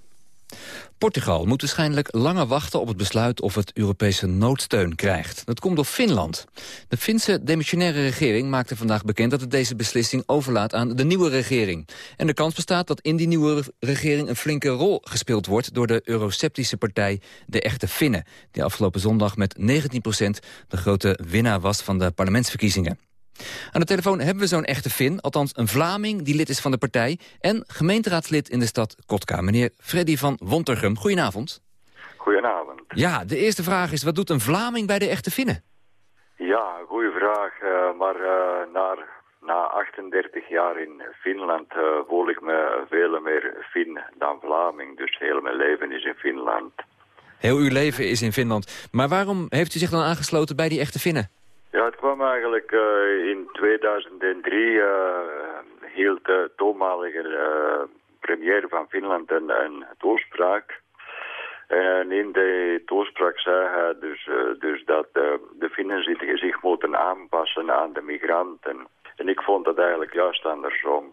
Portugal moet waarschijnlijk langer wachten op het besluit of het Europese noodsteun krijgt. Dat komt door Finland. De Finse demissionaire regering maakte vandaag bekend dat het deze beslissing overlaat aan de nieuwe regering. En de kans bestaat dat in die nieuwe regering een flinke rol gespeeld wordt door de eurosceptische partij De Echte Finnen, die afgelopen zondag met 19% de grote winnaar was van de parlementsverkiezingen. Aan de telefoon hebben we zo'n echte Fin, althans een Vlaming die lid is van de partij... en gemeenteraadslid in de stad Kotka, meneer Freddy van Wontergem. Goedenavond. Goedenavond. Ja, de eerste vraag is, wat doet een Vlaming bij de echte Finnen? Ja, goede vraag. eh, maar eh, naar, na 38 jaar in Finland uh, voel ik me veel meer Fin dan Vlaming. Dus heel mijn leven is in Finland. Heel uw leven is in Finland. Maar waarom heeft u zich dan aangesloten bij die echte Finnen? Ja, het kwam eigenlijk uh, in 2003 uh, hield de toenmalige premier van Finland een, toespraak. En in de toespraak zei hij dus, dus dat de Finnen zich moeten aanpassen aan de migranten. En ik vond dat eigenlijk juist andersom.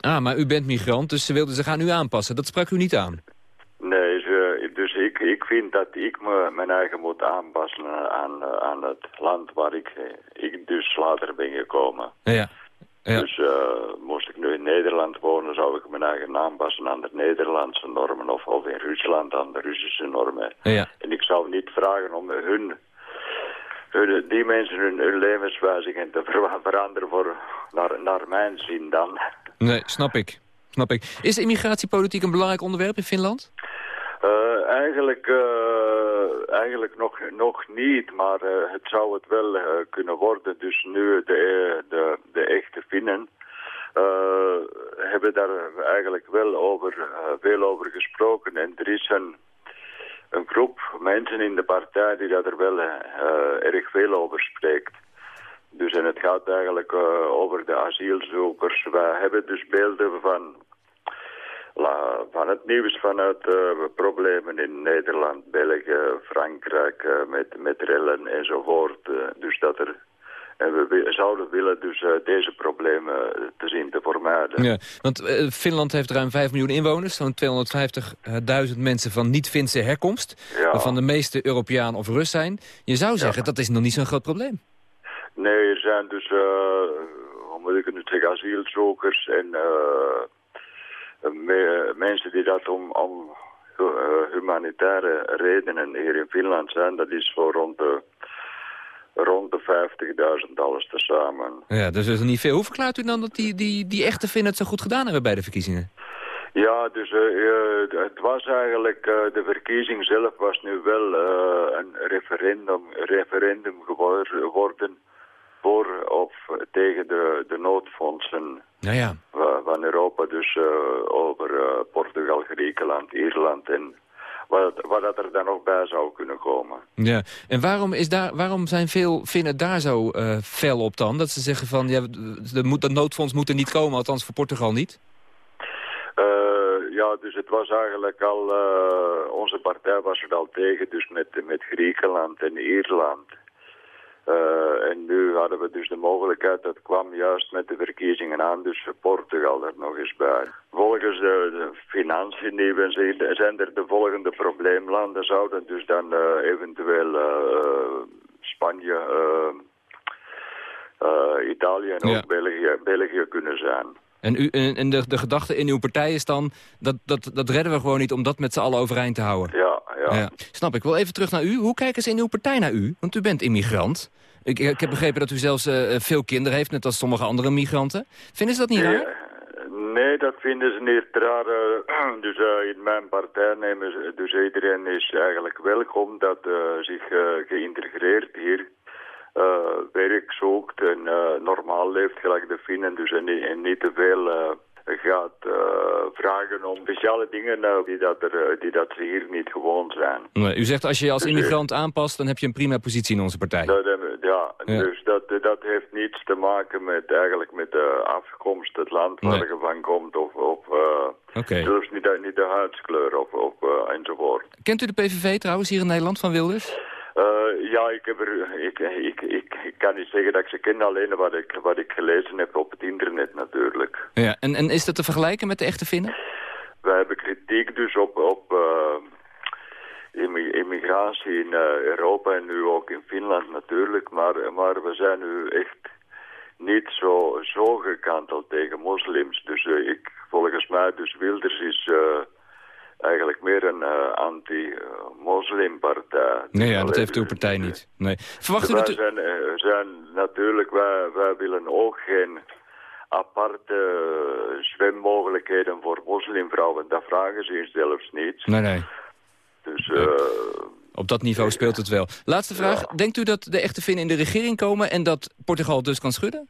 Ah, maar u bent migrant, dus ze wilden zich aan u aanpassen. Dat sprak u niet aan? Ik, ik vind dat ik me mijn eigen moet aanpassen aan, aan het land waar ik, ik dus later ben gekomen. Ja. Ja. Dus uh, moest ik nu in Nederland wonen, zou ik mijn eigen aanpassen aan de Nederlandse normen. Of, of in Rusland aan de Russische normen. Ja. En ik zou niet vragen om hun, hun die mensen hun, hun levenswijziging te ver veranderen voor, naar, naar mijn zin dan. Nee, snap ik. Snap ik. Is immigratiepolitiek een belangrijk onderwerp in Finland? Uh, eigenlijk, uh, eigenlijk nog, nog niet, maar uh, het zou het wel kunnen worden. Dus nu de, de, de echte Finnen hebben daar eigenlijk wel over, veel over gesproken. En er is een, een groep mensen in de partij die dat er wel erg veel over spreekt. Dus en het gaat eigenlijk over de asielzoekers. Wij hebben dus beelden van van het nieuws vanuit uh, problemen in Nederland, België, Frankrijk uh, met, met rellen enzovoort. Uh, dus dat er, en we zouden willen dus deze problemen te zien te vermijden. Ja, want Finland heeft ruim 5 miljoen inwoners, zo'n 250.000 mensen van niet-Finse herkomst, ja. waarvan de meeste Europeaan of Rus zijn. Je zou zeggen, ja. dat is nog niet zo'n groot probleem. Nee, er zijn dus, hoe moet ik het nu zeggen, asielzoekers en me, mensen die dat om, om uh, humanitaire redenen hier in Finland zijn, dat is voor rond de, rond de 50.000 dollars tezamen. Ja, dus is er niet veel. Hoe verklaart u dan dat die, die, die echte Finnen het zo goed gedaan hebben bij de verkiezingen? Ja, dus uh, het was eigenlijk, de verkiezing zelf was nu wel een referendum, referendum geworden voor of tegen de, de noodfondsen ja, ja. van Europa. Dus uh, over uh, Portugal, Griekenland, Ierland en wat, wat dat er dan nog bij zou kunnen komen. Ja, en waarom, is daar, waarom zijn veel Finnen daar zo uh, fel op dan? Dat ze zeggen van, ja, de, moet, dat noodfonds moet er niet komen, althans voor Portugal niet? ja, dus het was eigenlijk al, onze partij was er al tegen, dus met, met Griekenland en Ierland. Uh, en nu hadden we dus de mogelijkheid, dat kwam juist met de verkiezingen aan, dus Portugal er nog eens bij. Volgens de, de financiën die we zien, zijn er de volgende probleemlanden, zouden dus dan uh, eventueel uh, Spanje, Italië en Ja. ook België, België kunnen zijn. En, u, en de, de gedachte in uw partij is dan, dat, dat, dat redden we gewoon niet om dat met z'n allen overeind te houden. Ja, ja. Snap ik. Wel even terug naar u. Hoe kijken ze in uw partij naar u? Want u bent immigrant. Ik, ik heb begrepen dat u zelfs eh, veel kinderen heeft, net als sommige andere migranten. Vinden ze dat niet raar? Nee, dat vinden ze niet raar. eh, dus eh, in mijn partij nemen ze, dus iedereen is eigenlijk welkom dat eh, zich eh, geïntegreerd hier eh, werk zoekt en eh, normaal leeft gelijk de Finnen. Dus en, niet- en niet te veel eh, gaat eh, vragen om speciale dingen eh, die, dat er, eh, die dat ze hier niet gewoon zijn. Nee, u zegt als je je als Dus, eh, immigrant aanpast, dan heb je een prima positie in onze partij. Dat, ja, Ja. dus dat, dat heeft niets te maken met eigenlijk met de afkomst, het land waar Nee. je van komt of, of eh, Oké. zelfs niet, de- niet de huidskleur of, of eh, enzovoort. Kent u de PVV trouwens hier in Nederland van Wilders? Eh, ja, ik, heb er, ik, ik, ik, ik kan niet zeggen dat ik ze ken, alleen wat ik, wat ik gelezen heb op het internet natuurlijk. Ja. En, en is dat te vergelijken met de echte Finnen? Wij hebben kritiek dus op, op eh, immi- immigratie in eh, Europa en nu ook in Finland natuurlijk, maar, maar we zijn nu echt niet zo, zo gekanteld tegen moslims. Dus ik, volgens mij, dus Wilders is eigenlijk meer een eh, anti-moslimpartij. Nee, ja, dat heeft uw partij niet. Nee. Verwacht u dat zijn, eh, zijn natuurlijk, wij, wij willen ook geen aparte eh, zwemmogelijkheden voor moslimvrouwen. Dat vragen ze hier zelfs niet. Nee, nee. Dus eh, Op dat niveau speelt het wel. Laatste vraag. Denkt u dat de echte Finnen in de regering komen en dat Portugal dus kan schudden?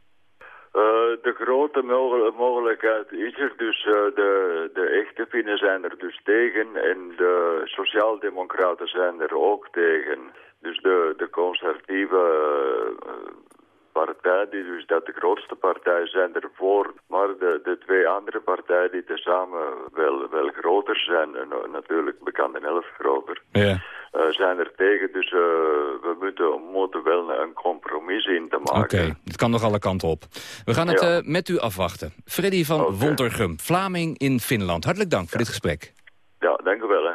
Eh, de grote mogel- mogelijkheid is er dus. eh, de, de echte Finnen zijn er dus tegen en de sociaaldemocraten zijn er ook tegen. Dus de, de conservatieve eh, partij, die dus dat de grootste partij zijn ervoor. Maar de, de twee andere partijen die tezamen wel, wel groter zijn, en eh, natuurlijk bekend en elf groter, Ja. eh, zijn er tegen. Dus eh, we moeten, moeten wel een compromis in te maken. Oké, het kan nog alle kanten op. We gaan het Ja. met u afwachten. Freddy van Wontergum, Vlaming in Finland. Hartelijk dank voor dit gesprek. Ja, dank u wel. Hè.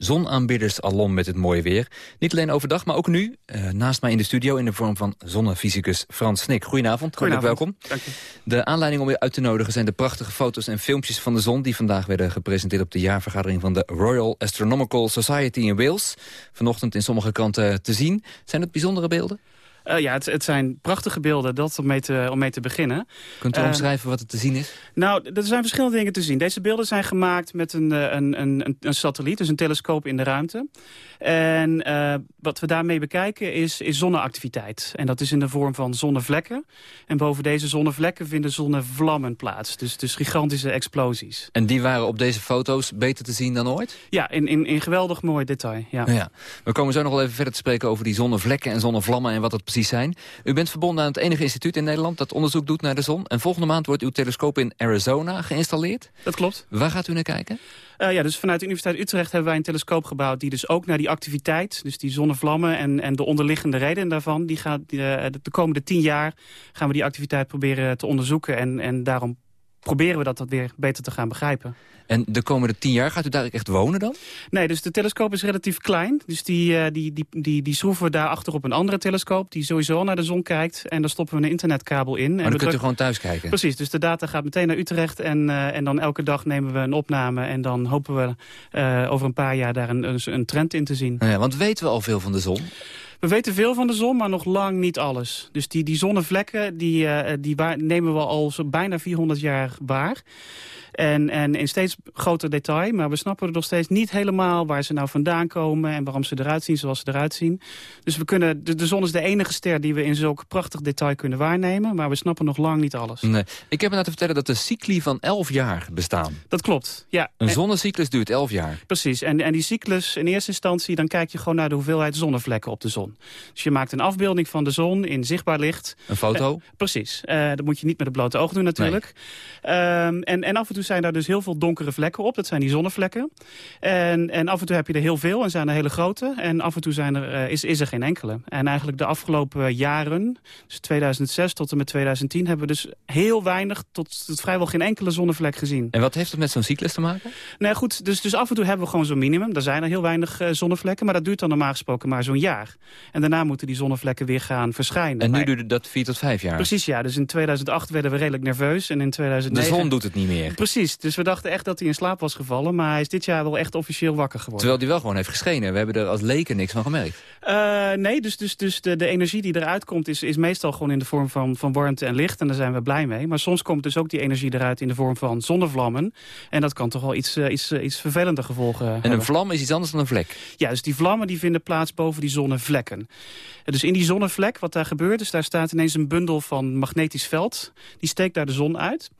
Zonaanbidders alom met het mooie weer. Niet alleen overdag, maar ook nu. eh, naast mij in de studio in de vorm van zonnefysicus Frans Snik. Goedenavond, hartelijk welkom. Dank je. De aanleiding om je uit te nodigen zijn de prachtige foto's en filmpjes van de zon... die vandaag werden gepresenteerd op de jaarvergadering van de Royal Astronomical Society in Wales. Vanochtend in sommige kranten te zien. Zijn het bijzondere beelden? Eh, ja, het, het zijn prachtige beelden, dat om mee te, om mee te beginnen. Kunt u Eh, omschrijven wat het te zien is? Nou, er zijn verschillende dingen te zien. Deze beelden zijn gemaakt met een, eh, een, een, een, satelliet, dus een telescoop in de ruimte. En wat we daarmee bekijken is, is zonneactiviteit. En dat is in de vorm van zonnevlekken. En boven deze zonnevlekken vinden zonnevlammen plaats. Dus, dus gigantische explosies. En die waren op deze foto's beter te zien dan ooit? Ja, in, in, in geweldig mooi detail. Ja. Ja. We komen zo nog wel even verder te spreken over die zonnevlekken en zonnevlammen en wat dat precies zijn. U bent verbonden aan het enige instituut in Nederland dat onderzoek doet naar de zon. En volgende maand wordt uw telescoop in Arizona geïnstalleerd. Dat klopt. Waar gaat u naar kijken? Eh, ja, dus vanuit de Universiteit Utrecht hebben wij een telescoop gebouwd... die dus ook naar die activiteit, dus die zonnevlammen en, en de onderliggende redenen daarvan... Die gaat, eh, de komende tien jaar gaan we die activiteit proberen te onderzoeken. En, en daarom proberen we dat, dat weer beter te gaan begrijpen. En de komende tien jaar gaat u daar echt wonen dan? Nee, dus de telescoop is relatief klein. Dus die, eh, die, die, die, die schroeven we daarachter op een andere telescoop... die sowieso al naar de zon kijkt. En daar stoppen we een internetkabel in. en Maar we dan kunt u gewoon thuis kijken. Precies, dus de data gaat meteen naar Utrecht. En, eh, en dan elke dag nemen we een opname. En dan hopen we eh, over een paar jaar daar een, een, een trend in te zien. Nou ja, want weten we al veel van de zon? We weten veel van de zon, maar nog lang niet alles. Dus die, die zonnevlekken die, die nemen we al zo bijna 400 jaar waar. En, en in steeds groter detail, maar we snappen er nog steeds niet helemaal... waar ze nou vandaan komen en waarom ze eruit zien zoals ze eruit zien. Dus we kunnen, de, de zon is de enige ster die we in zulk prachtig detail kunnen waarnemen... maar we snappen nog lang niet alles. Nee. Ik heb me laten vertellen dat de cycli van 11 jaar bestaan. Dat klopt, ja. Een En- zonnecyclus duurt 11 jaar. Precies, en, en die cyclus in eerste instantie... dan kijk je gewoon naar de hoeveelheid zonnevlekken op de zon. Dus je maakt een afbeelding van de zon in zichtbaar licht. Een foto? Eh, precies, Eh, dat moet je niet met het blote oog doen natuurlijk. Ehm, en, en af en toe zijn daar dus heel veel donkere vlekken op. Dat zijn die zonnevlekken. En, en af en toe heb je er heel veel en zijn er hele grote. En af en toe zijn er, eh, is, is er geen enkele. En eigenlijk de afgelopen jaren, dus 2006 tot en met 2010... hebben we dus heel weinig tot, tot vrijwel geen enkele zonnevlek gezien. En wat heeft het met zo'n cyclus te maken? Nee, goed, dus, dus af en toe hebben we gewoon zo'n minimum. Er zijn er heel weinig eh, zonnevlekken, maar dat duurt dan normaal gesproken maar zo'n jaar. En daarna moeten die zonnevlekken weer gaan verschijnen. En nu duurde dat 4 tot 5 jaar. Precies, ja. Dus in 2008 werden we redelijk nerveus en in De 2009... zon doet het niet meer. Precies, dus we dachten echt dat hij in slaap was gevallen. Maar hij is dit jaar wel echt officieel wakker geworden. Terwijl die wel gewoon heeft geschenen. We hebben er als leken niks van gemerkt. Eh, nee, dus, dus, dus de, de energie die eruit komt is, is meestal gewoon in de vorm van, van warmte en licht. En daar zijn we blij mee. Maar soms komt dus ook die energie eruit in de vorm van zonnevlammen. En dat kan toch wel iets, eh, iets, eh, iets vervelender gevolgen En hebben. een vlam is iets anders dan een vlek. Ja, dus die vlammen die vinden plaats boven die zonnevlekken. Dus in die zonnevlek, wat daar gebeurt, is daar staat ineens een bundel van magnetisch veld. Die steekt daar de zon uit.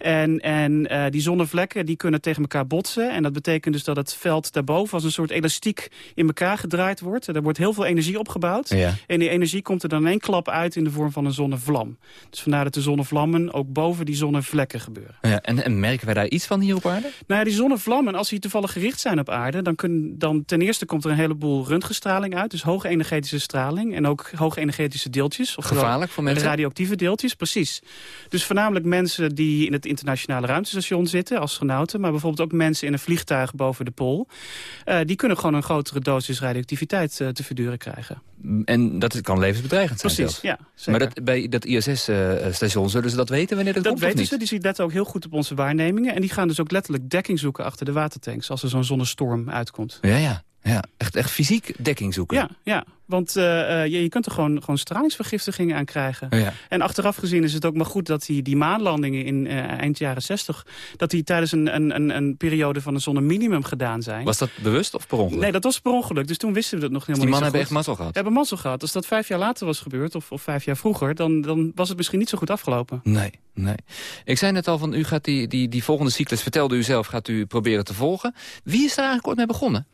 En, en eh, die zonnevlekken die kunnen tegen elkaar botsen. En dat betekent dus dat het veld daarboven als een soort elastiek in elkaar gedraaid wordt. Er wordt heel veel energie opgebouwd. Ja. En die energie komt er dan in één klap uit in de vorm van een zonnevlam. Dus vandaar dat de zonnevlammen ook boven die zonnevlekken gebeuren. Ja, en, en merken wij daar iets van hier op aarde? Nou ja, die zonnevlammen, als die toevallig gericht zijn op aarde... dan, kun, dan ten eerste komt er een heleboel röntgenstraling uit. Dus hoge energetische straling en ook hoge energetische deeltjes. oftewel Gevaarlijk voor mensen? Radioactieve deeltjes, precies. Dus voornamelijk mensen die in het internationale ruimtestation zitten... astronauten, maar bijvoorbeeld ook mensen in een vliegtuig boven de Pool... eh, die kunnen gewoon een grotere dosis radioactiviteit eh, te verduren krijgen. En dat kan levensbedreigend zijn Precies, zelfs. ja. zeker. Maar dat, bij dat ISS-station zullen ze dat weten wanneer dat, Dat komt of weten ze, die zien dat ook heel goed op onze waarnemingen. En die gaan dus ook letterlijk dekking zoeken achter de watertanks... als er zo'n zonnestorm uitkomt. Ja, ja. Ja. Echt, echt fysiek dekking zoeken. Ja, ja. want eh, eh, je, je kunt er gewoon, gewoon stralingsvergiftigingen aan krijgen. Ja. En achteraf gezien is het ook maar goed dat die, die maanlandingen in eh, eind jaren 60... dat die tijdens een, een, een, een periode van een zonneminimum gedaan zijn. Was dat bewust of per ongeluk? Nee, dat was per ongeluk, dus toen wisten we dat nog Dus helemaal die mannen niet hebben echt mazzel gehad? Hebben mazzel gehad. Als dat vijf jaar later was gebeurd, of, of vijf jaar vroeger... Dan, dan was het misschien niet zo goed afgelopen. Nee, nee. Ik zei net al van u gaat die, die, die volgende cyclus, vertelde u zelf, gaat u proberen te volgen. Wie is daar eigenlijk ooit mee begonnen?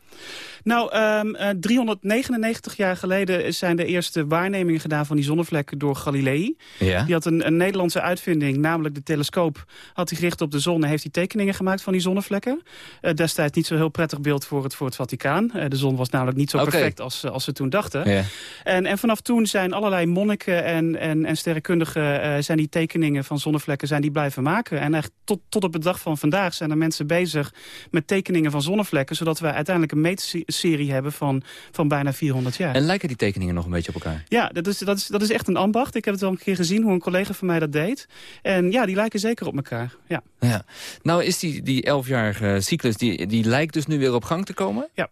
Nou, ehm, eh, 399 jaar geleden zijn de eerste waarnemingen gedaan van die zonnevlekken door Galilei. Ja. Die had een, een Nederlandse uitvinding, namelijk de telescoop. Had hij gericht op de zon en heeft hij tekeningen gemaakt van die zonnevlekken. Eh, destijds niet zo'n heel prettig beeld voor het, voor het Vaticaan. Eh, de zon was namelijk niet zo perfect als, eh, als ze toen dachten. Ja. En, en vanaf toen zijn allerlei monniken en, en, en sterrenkundigen... eh, zijn die tekeningen van zonnevlekken zijn die blijven maken. En echt tot, tot op de dag van vandaag zijn er mensen bezig... met tekeningen van zonnevlekken... zodat we uiteindelijk een meetserie hebben van, van bijna 400 jaar. En lijken die tekeningen nog een beetje op elkaar? Ja, dat is, dat, is, dat is echt een ambacht. Ik heb het al een keer gezien hoe een collega van mij dat deed. En ja, die lijken zeker op elkaar. Ja. Ja. Nou is die, die elfjarige cyclus, die, die lijkt dus nu weer op gang te komen. Ja.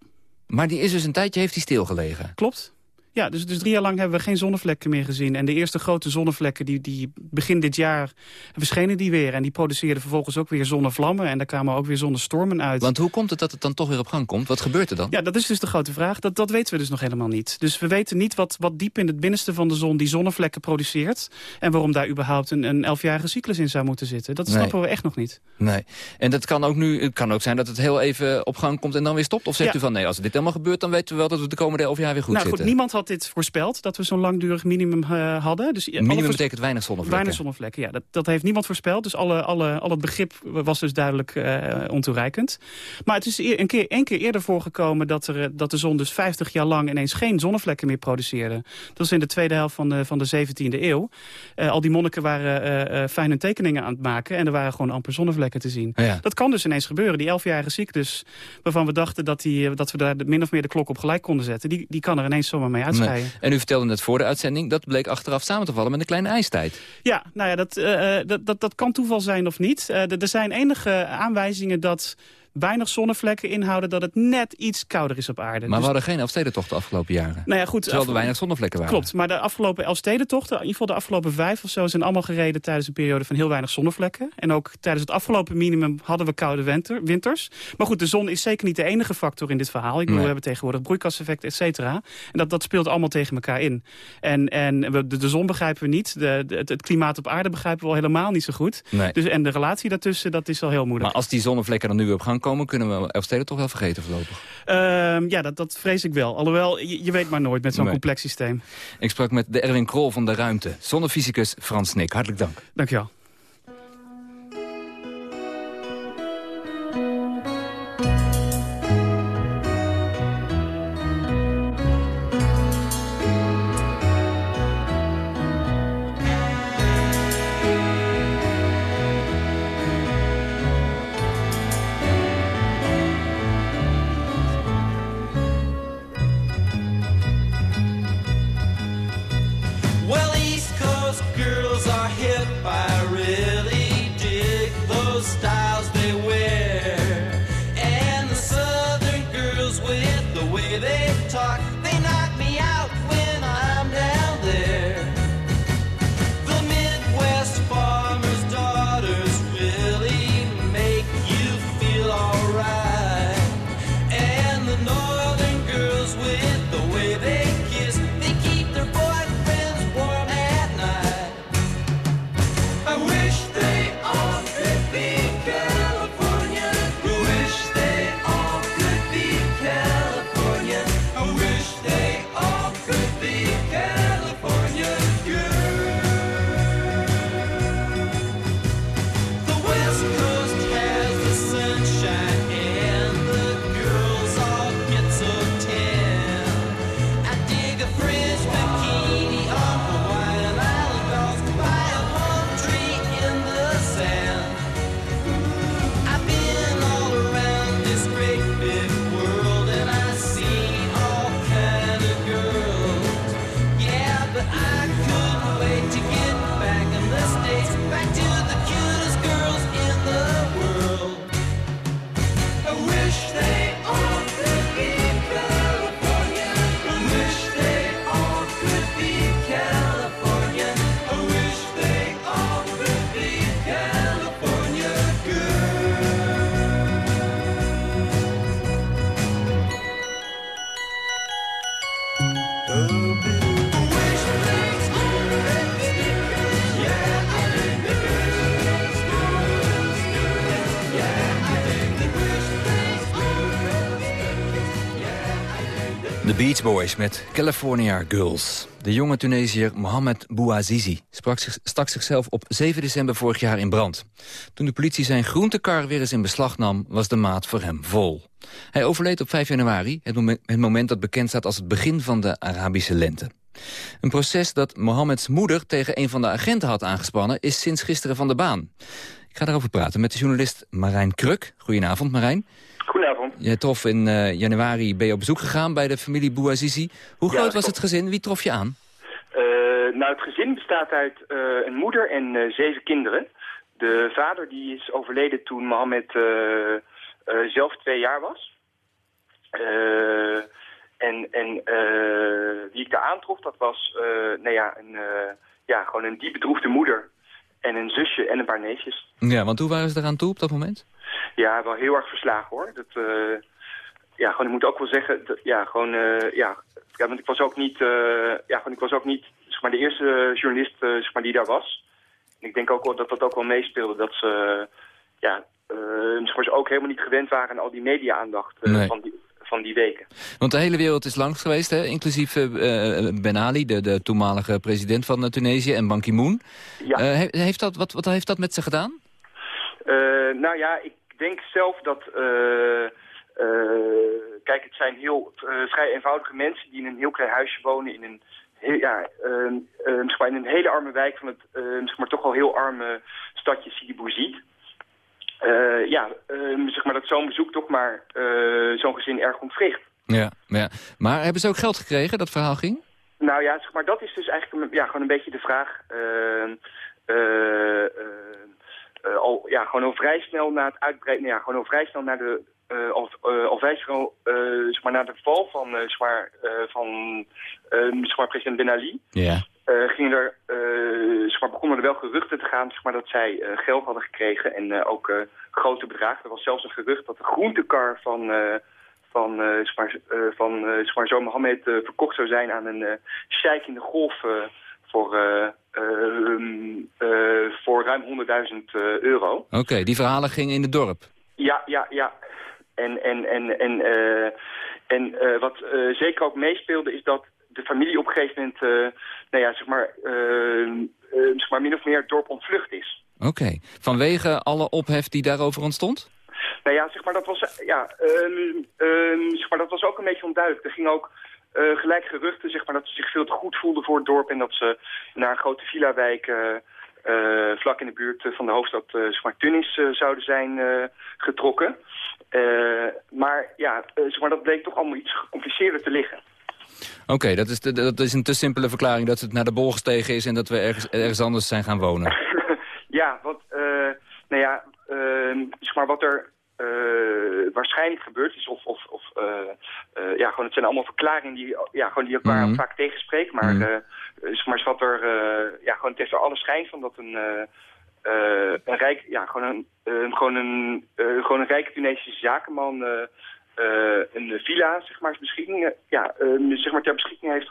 Maar die is dus een tijdje, heeft die stilgelegen. Klopt. Ja, dus, dus drie jaar lang hebben we geen zonnevlekken meer gezien. En de eerste grote zonnevlekken, die, die begin dit jaar verschenen die weer. En die produceerden vervolgens ook weer zonnevlammen. En daar kwamen ook weer zonnestormen uit. Want hoe komt het dat het dan toch weer op gang komt? Wat gebeurt er dan? Ja, dat is dus de grote vraag. Dat, dat weten we dus nog helemaal niet. Dus we weten niet wat, wat diep in het binnenste van de zon die zonnevlekken produceert. En waarom daar überhaupt een, een elfjarige cyclus in zou moeten zitten. Dat Nee. snappen we echt nog niet. Nee. En dat kan ook nu, het kan ook zijn dat het heel even op gang komt en dan weer stopt? Of zegt Ja. u van nee, als dit helemaal gebeurt, dan weten we wel dat we de komende elf jaar weer goed nou zitten? goed, niemand had dit voorspeld, dat we zo'n langdurig minimum eh, hadden. Dus alle Minimum betekent weinig zonnevlekken. Weinig zonnevlekken, ja. Dat, dat heeft niemand voorspeld. Dus alle, alle, al het begrip was dus duidelijk eh, ontoereikend. Maar het is een keer, één keer eerder voorgekomen dat, er, eh, dat de zon dus 50 jaar lang ineens geen zonnevlekken meer produceerde. Dat was in de tweede helft van de, van de 17e eeuw. Eh, al die monniken waren eh eh, fijne tekeningen aan het maken en er waren gewoon amper zonnevlekken te zien. Ja. Dat kan dus ineens gebeuren. Die elfjarige cyclus, waarvan we dachten dat, die, eh, dat we daar de- min of meer de klok op gelijk konden zetten, die, die kan er ineens zomaar mee Nee. En u vertelde net voor de uitzending, dat bleek achteraf samen te vallen met een kleine ijstijd. Ja, nou ja, dat, eh, eh, dat, dat, dat kan toeval zijn of niet. Eh, er zijn enige aanwijzingen dat weinig zonnevlekken inhouden... dat het net iets kouder is op aarde. Maar Dus- we hadden geen Elfstedentocht de afgelopen jaren. nou ja, goed, Terwijl er weinig zonnevlekken waren. Klopt, maar de afgelopen Elfstedentochten, in ieder geval de afgelopen vijf of zo... zijn allemaal gereden tijdens een periode van heel weinig zonnevlekken. En ook tijdens het afgelopen minimum hadden we koude winter, winters. Maar goed, de zon is zeker niet de enige factor in dit verhaal. Ik bedoel, Nee. we hebben tegenwoordig broeikaseffect, et cetera. En dat, dat speelt allemaal tegen elkaar in. En, en we, de, de zon begrijpen we niet. De, de- het, het klimaat op aarde begrijpen we al helemaal niet zo goed. Nee. Dus, en de relatie daartussen, dat is al heel moeilijk. Maar als die zonnevlekken dan nu weer op gang komen... kunnen we Elfsteden toch wel vergeten voorlopig. Ehm, ja, dat, dat vrees ik wel. Alhoewel, je, je weet maar nooit met zo'n Nee. complex systeem. Ik sprak met de Erwin Krol van de Ruimte. Zonnefysicus Frans Snik. Hartelijk dank. Dank je wel. Boys met California Girls. De jonge Tunesiër Mohamed Bouazizi sprak zich, stak zichzelf op 7 december vorig jaar in brand. Toen de politie zijn groentekar weer eens in beslag nam, was de maat voor hem vol. Hij overleed op 5 januari, het moment, het moment dat bekend staat als het begin van de Arabische lente. Een proces dat Mohammeds moeder tegen een van de agenten had aangespannen... is sinds gisteren van de baan. Ik ga daarover praten met de journalist Marijn Kruk. Goedenavond, Marijn. Je trof in eh, januari ben je op bezoek gegaan bij de familie Bouazizi. Hoe Ja, groot was het gezin? Wie trof je aan? Eh, nou, het gezin bestaat uit eh, een moeder en zeven kinderen. De vader die is overleden toen Mohammed zelf twee jaar was. En en wie ik daar aantrof, dat was nou ja, een, ja, gewoon een diep bedroefde moeder. En een zusje en een paar neefjes. Ja, want hoe waren ze eraan toe op dat moment? Ja, wel heel erg verslagen hoor. Dat, eh, ja, gewoon, ik moet ook wel zeggen, dat, ja, gewoon, eh, ja, ja, want ik was ook niet, eh, ja, gewoon, ik was ook niet, zeg maar, de eerste journalist, zeg maar, die daar was. En ik denk ook wel dat dat ook wel meespeelde, dat ze, ja, zeg maar, ze ook helemaal niet gewend waren aan al die media-aandacht Nee. van, die, van die weken. Want de hele wereld is langs geweest, hè? inclusief Ben Ali, de, de toenmalige president van Tunesië, en Ban Ki-moon. Ja. He- heeft dat, wat, wat heeft dat met ze gedaan? Nou ja, ik denk zelf dat... eh, eh, kijk, het zijn heel eh, vrij eenvoudige mensen die in een heel klein huisje wonen... in een, heel, ja, ehm, ehm, zeg maar in een hele arme wijk van het ehm, zeg maar toch wel heel arme stadje Sidi Bouzid. Eh, ja, zeg maar dat zo'n bezoek toch maar zo'n gezin erg ontwricht. Ja, ja. Maar hebben ze ook geld gekregen, dat verhaal ging? Nou ja, zeg maar, dat is dus eigenlijk ja, gewoon een beetje de vraag. Ehm, eh, al, ja, gewoon al vrij snel na het uitbreiden, nou ja, gewoon al vrij snel naar de, eh, al, eh, al vrij snel, eh, zeg maar, na de val van, eh, eh, van maar, president Ben Ali, Ja. gingen er, zeg maar, begonnen er wel geruchten te gaan zeg maar, dat zij geld hadden gekregen en ook grote bedragen. Er was zelfs een gerucht dat de groentekar van, van, eh, zeg maar, eh, van eh, zeg maar, zo Mohammed verkocht zou zijn aan een eh sheik in de golf voor, eh, ehm, eh, voor ruim 100.000 eh, euro. Oké, die verhalen gingen in het dorp. Ja, ja, ja. En, en, en, en, eh, en eh, wat eh, zeker ook meespeelde is dat de familie op een gegeven moment, eh, nou ja, zeg maar, eh, eh, zeg maar, min of meer het dorp ontvlucht is. Oké, vanwege alle ophef die daarover ontstond? Nou ja, zeg maar, dat was, eh, ja, ehm, ehm, zeg maar, dat was ook een beetje onduidelijk. Er ging ook eh, gelijk geruchten, zeg maar, dat ze zich veel te goed voelden voor het dorp en dat ze naar een grote villa-wijk eh, eh, vlak in de buurt van de hoofdstad, zeg maar, Tunis zouden zijn getrokken. Maar ja, zeg maar, dat bleek toch allemaal iets gecompliceerder te liggen. Oké, dat, is de- dat is een te simpele verklaring dat het naar de bol gestegen is... en dat we ergens, ergens anders zijn gaan wonen. Ja, wat, eh, nou ja, zeg maar wat er eh, waarschijnlijk gebeurd is, of, of, of eh, eh, ja, gewoon, het zijn allemaal verklaringen die, ja, gewoon die elkaar Mhm. vaak tegenspreken, maar, Mhm. eh, zeg maar wat er, ja, gewoon, het heeft er alle schijn van dat een, een rijk, ja, gewoon een, gewoon een, gewoon een rijke Tunesische zakenman een villa, zeg maar, beschikking, ja, zeg maar ter beschikking heeft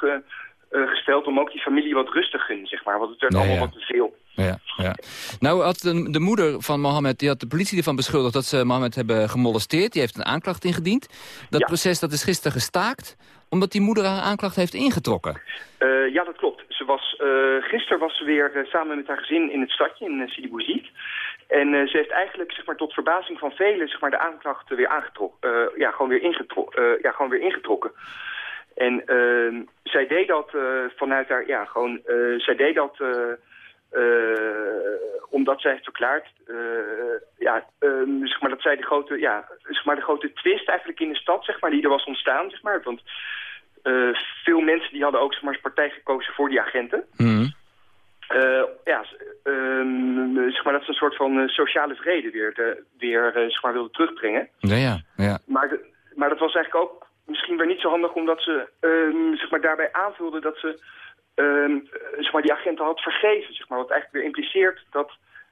gesteld om ook die familie wat rustig te gunnen, zeg maar, want het werd allemaal ja. wat te veel. Ja, ja. Nou had de, de moeder van Mohammed, die had de politie ervan beschuldigd dat ze Mohammed hebben gemolesteerd. Die heeft een aanklacht ingediend. Dat Ja. proces dat is gisteren gestaakt, omdat die moeder haar aanklacht heeft ingetrokken. Eh, ja, dat klopt. Ze was, eh gisteren was ze weer eh, samen met haar gezin in het stadje, in Sidi Bouzid. En eh, ze heeft eigenlijk, zeg maar, tot verbazing van velen, zeg maar, de aanklacht weer aangetrokken. eh, ja, gewoon weer, ingetro eh, ja, gewoon weer ingetrokken. En ehm, zij deed dat eh, vanuit haar, ja, gewoon, eh, zij deed dat eh, omdat zij heeft verklaard, ja, ehm, zeg maar, dat zij de grote, ja, zeg maar, de grote twist eigenlijk in de stad, zeg maar, die er was ontstaan, zeg maar. Want eh, veel mensen die hadden ook zeg maar, partij gekozen voor die agenten. Eh, ja, s- ehm, zeg maar, dat ze een soort van sociale vrede weer, de, weer zeg maar, wilden terugbrengen. Ja, ja, ja. Maar, maar dat was eigenlijk ook misschien weer niet zo handig omdat ze ehm, zeg maar, daarbij aanvulden dat ze ehm, eh, zeg maar, die agenten had vergeven. Zeg maar, wat eigenlijk weer impliceert dat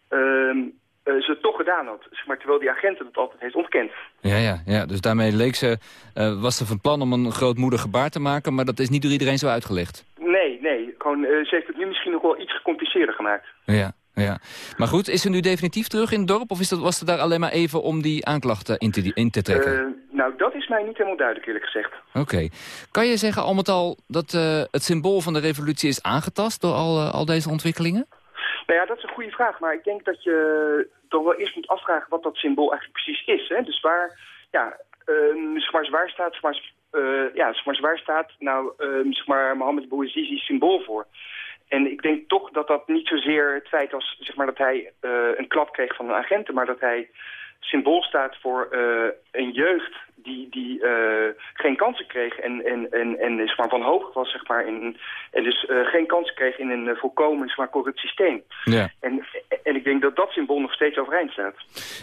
ehm, eh, ze het toch gedaan had. Zeg maar, terwijl die agenten het altijd heeft ontkend. Ja, ja, ja. Dus daarmee leek ze, eh, was ze van plan om een grootmoedig gebaar te maken... maar dat is niet door iedereen zo uitgelegd. Nee, nee. Gewoon, eh, ze heeft het nu misschien nog wel iets gecompliceerder gemaakt. Ja, ja. Maar goed, is ze nu definitief terug in het dorp... of is dat, was ze daar alleen maar even om die aanklachten in te, in te trekken? Eh, nou, dat is mij niet helemaal duidelijk eerlijk gezegd. Oké. Kan je zeggen al met al dat eh, het symbool van de revolutie is aangetast... door al, eh, al deze ontwikkelingen? Nou ja, dat is een goede vraag. Maar ik denk dat je toch wel eerst moet afvragen wat dat symbool eigenlijk precies is. Hè? Dus waar, ja, ehm, zeg maar, waar staat, zeg maar, ja, zeg maar, waar staat nou, ehm, zeg maar, Mohammed Bouazizi symbool voor? En ik denk toch dat dat niet zozeer het feit was, zeg maar, dat hij eh, een klap kreeg van een agenten, maar dat hij symbool staat voor eh, een jeugd die, die eh, geen kansen kreeg en, en, en, en zeg maar, wanhopig was, zeg maar, in, en dus geen kansen kreeg in een volkomen zeg maar, corrupt systeem. Ja. En, en ik denk dat dat symbool nog steeds overeind staat.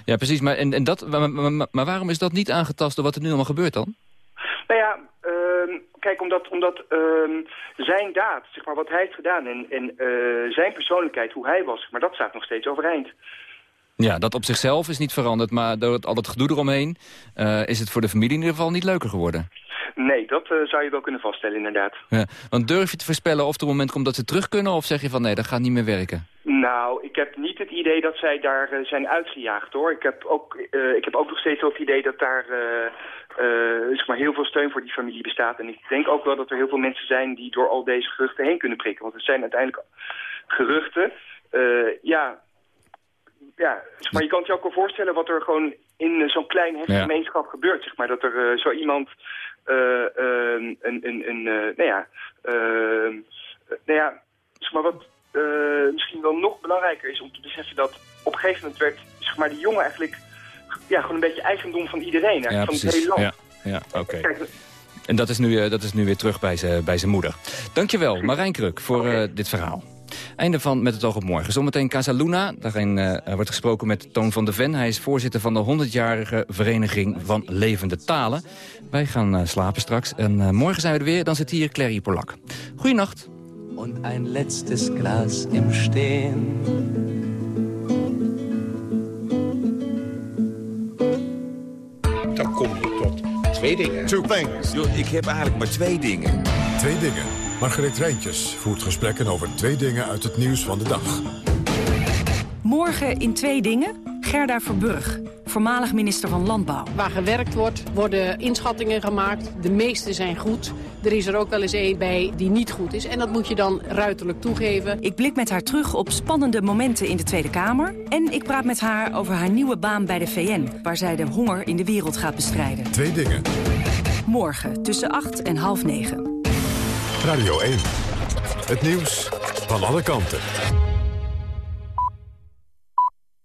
Ja, precies. Maar, en, en dat, maar, maar, maar- maar waarom is dat niet aangetast door wat er nu allemaal gebeurt dan? Nou ja, ehm, kijk, omdat, omdat ehm, zijn daad, zeg maar, wat hij heeft gedaan en, en eh, zijn persoonlijkheid, hoe hij was, maar dat staat nog steeds overeind. Ja, dat op zichzelf is niet veranderd, maar door het, al het gedoe eromheen... eh, is het voor de familie in ieder geval niet leuker geworden. Nee, dat eh, zou je wel kunnen vaststellen, inderdaad. Ja. Want durf je te voorspellen of er een moment komt dat ze terug kunnen... of zeg je van nee, dat gaat niet meer werken? Nou, ik heb niet het idee dat zij daar eh, zijn uitgejaagd, hoor. Ik heb, ook, eh, ik heb ook nog steeds wel het idee dat daar eh, zeg maar heel veel steun voor die familie bestaat. En ik denk ook wel dat er heel veel mensen zijn die door al deze geruchten heen kunnen prikken. Want het zijn uiteindelijk geruchten. Ja, ja zeg maar je kan het je ook wel voorstellen wat er gewoon in zo'n klein Ja. gemeenschap gebeurt. Zeg maar. Dat er zo iemand eh, ehm, een, een, een, nou ja, nou ja, zeg maar wat eh, misschien wel nog belangrijker is om te beseffen dat op een gegeven moment werd zeg maar, die jongen eigenlijk ja, gewoon een beetje eigendom van iedereen, Ja, van het hele land. Ja, ja oké. Kijk, En dat is nu, eh, dat is nu weer terug bij zijn bij zijn moeder. Dankjewel, Marijn Kruk, voor eh, dit verhaal. Einde van Met het oog op morgen. Zometeen Casa Luna. Daarin wordt gesproken met Toon van de Ven. Hij is voorzitter van de 100-jarige Vereniging van Levende Talen. Wij gaan slapen straks. En morgen zijn we er weer. Dan zit hier Clary Polak. Goeienacht. Und ein letztes Glas im Stehen. Dan kom je tot twee dingen. Two things. ik heb eigenlijk maar twee dingen. Twee dingen. Margreet Rijntjes voert gesprekken over twee dingen uit het nieuws van de dag. Morgen in twee dingen. Gerda Verburg, voormalig minister van Landbouw. Waar gewerkt wordt, worden inschattingen gemaakt. De meeste zijn goed. Er is er ook wel eens één bij die niet goed is. En dat moet je dan ruiterlijk toegeven. Ik blik met haar terug op spannende momenten in de Tweede Kamer. En ik praat met haar over haar nieuwe baan bij de VN... waar zij de honger in de wereld gaat bestrijden. Twee dingen. Morgen tussen 8 en half negen. Radio 1. Het nieuws van alle kanten.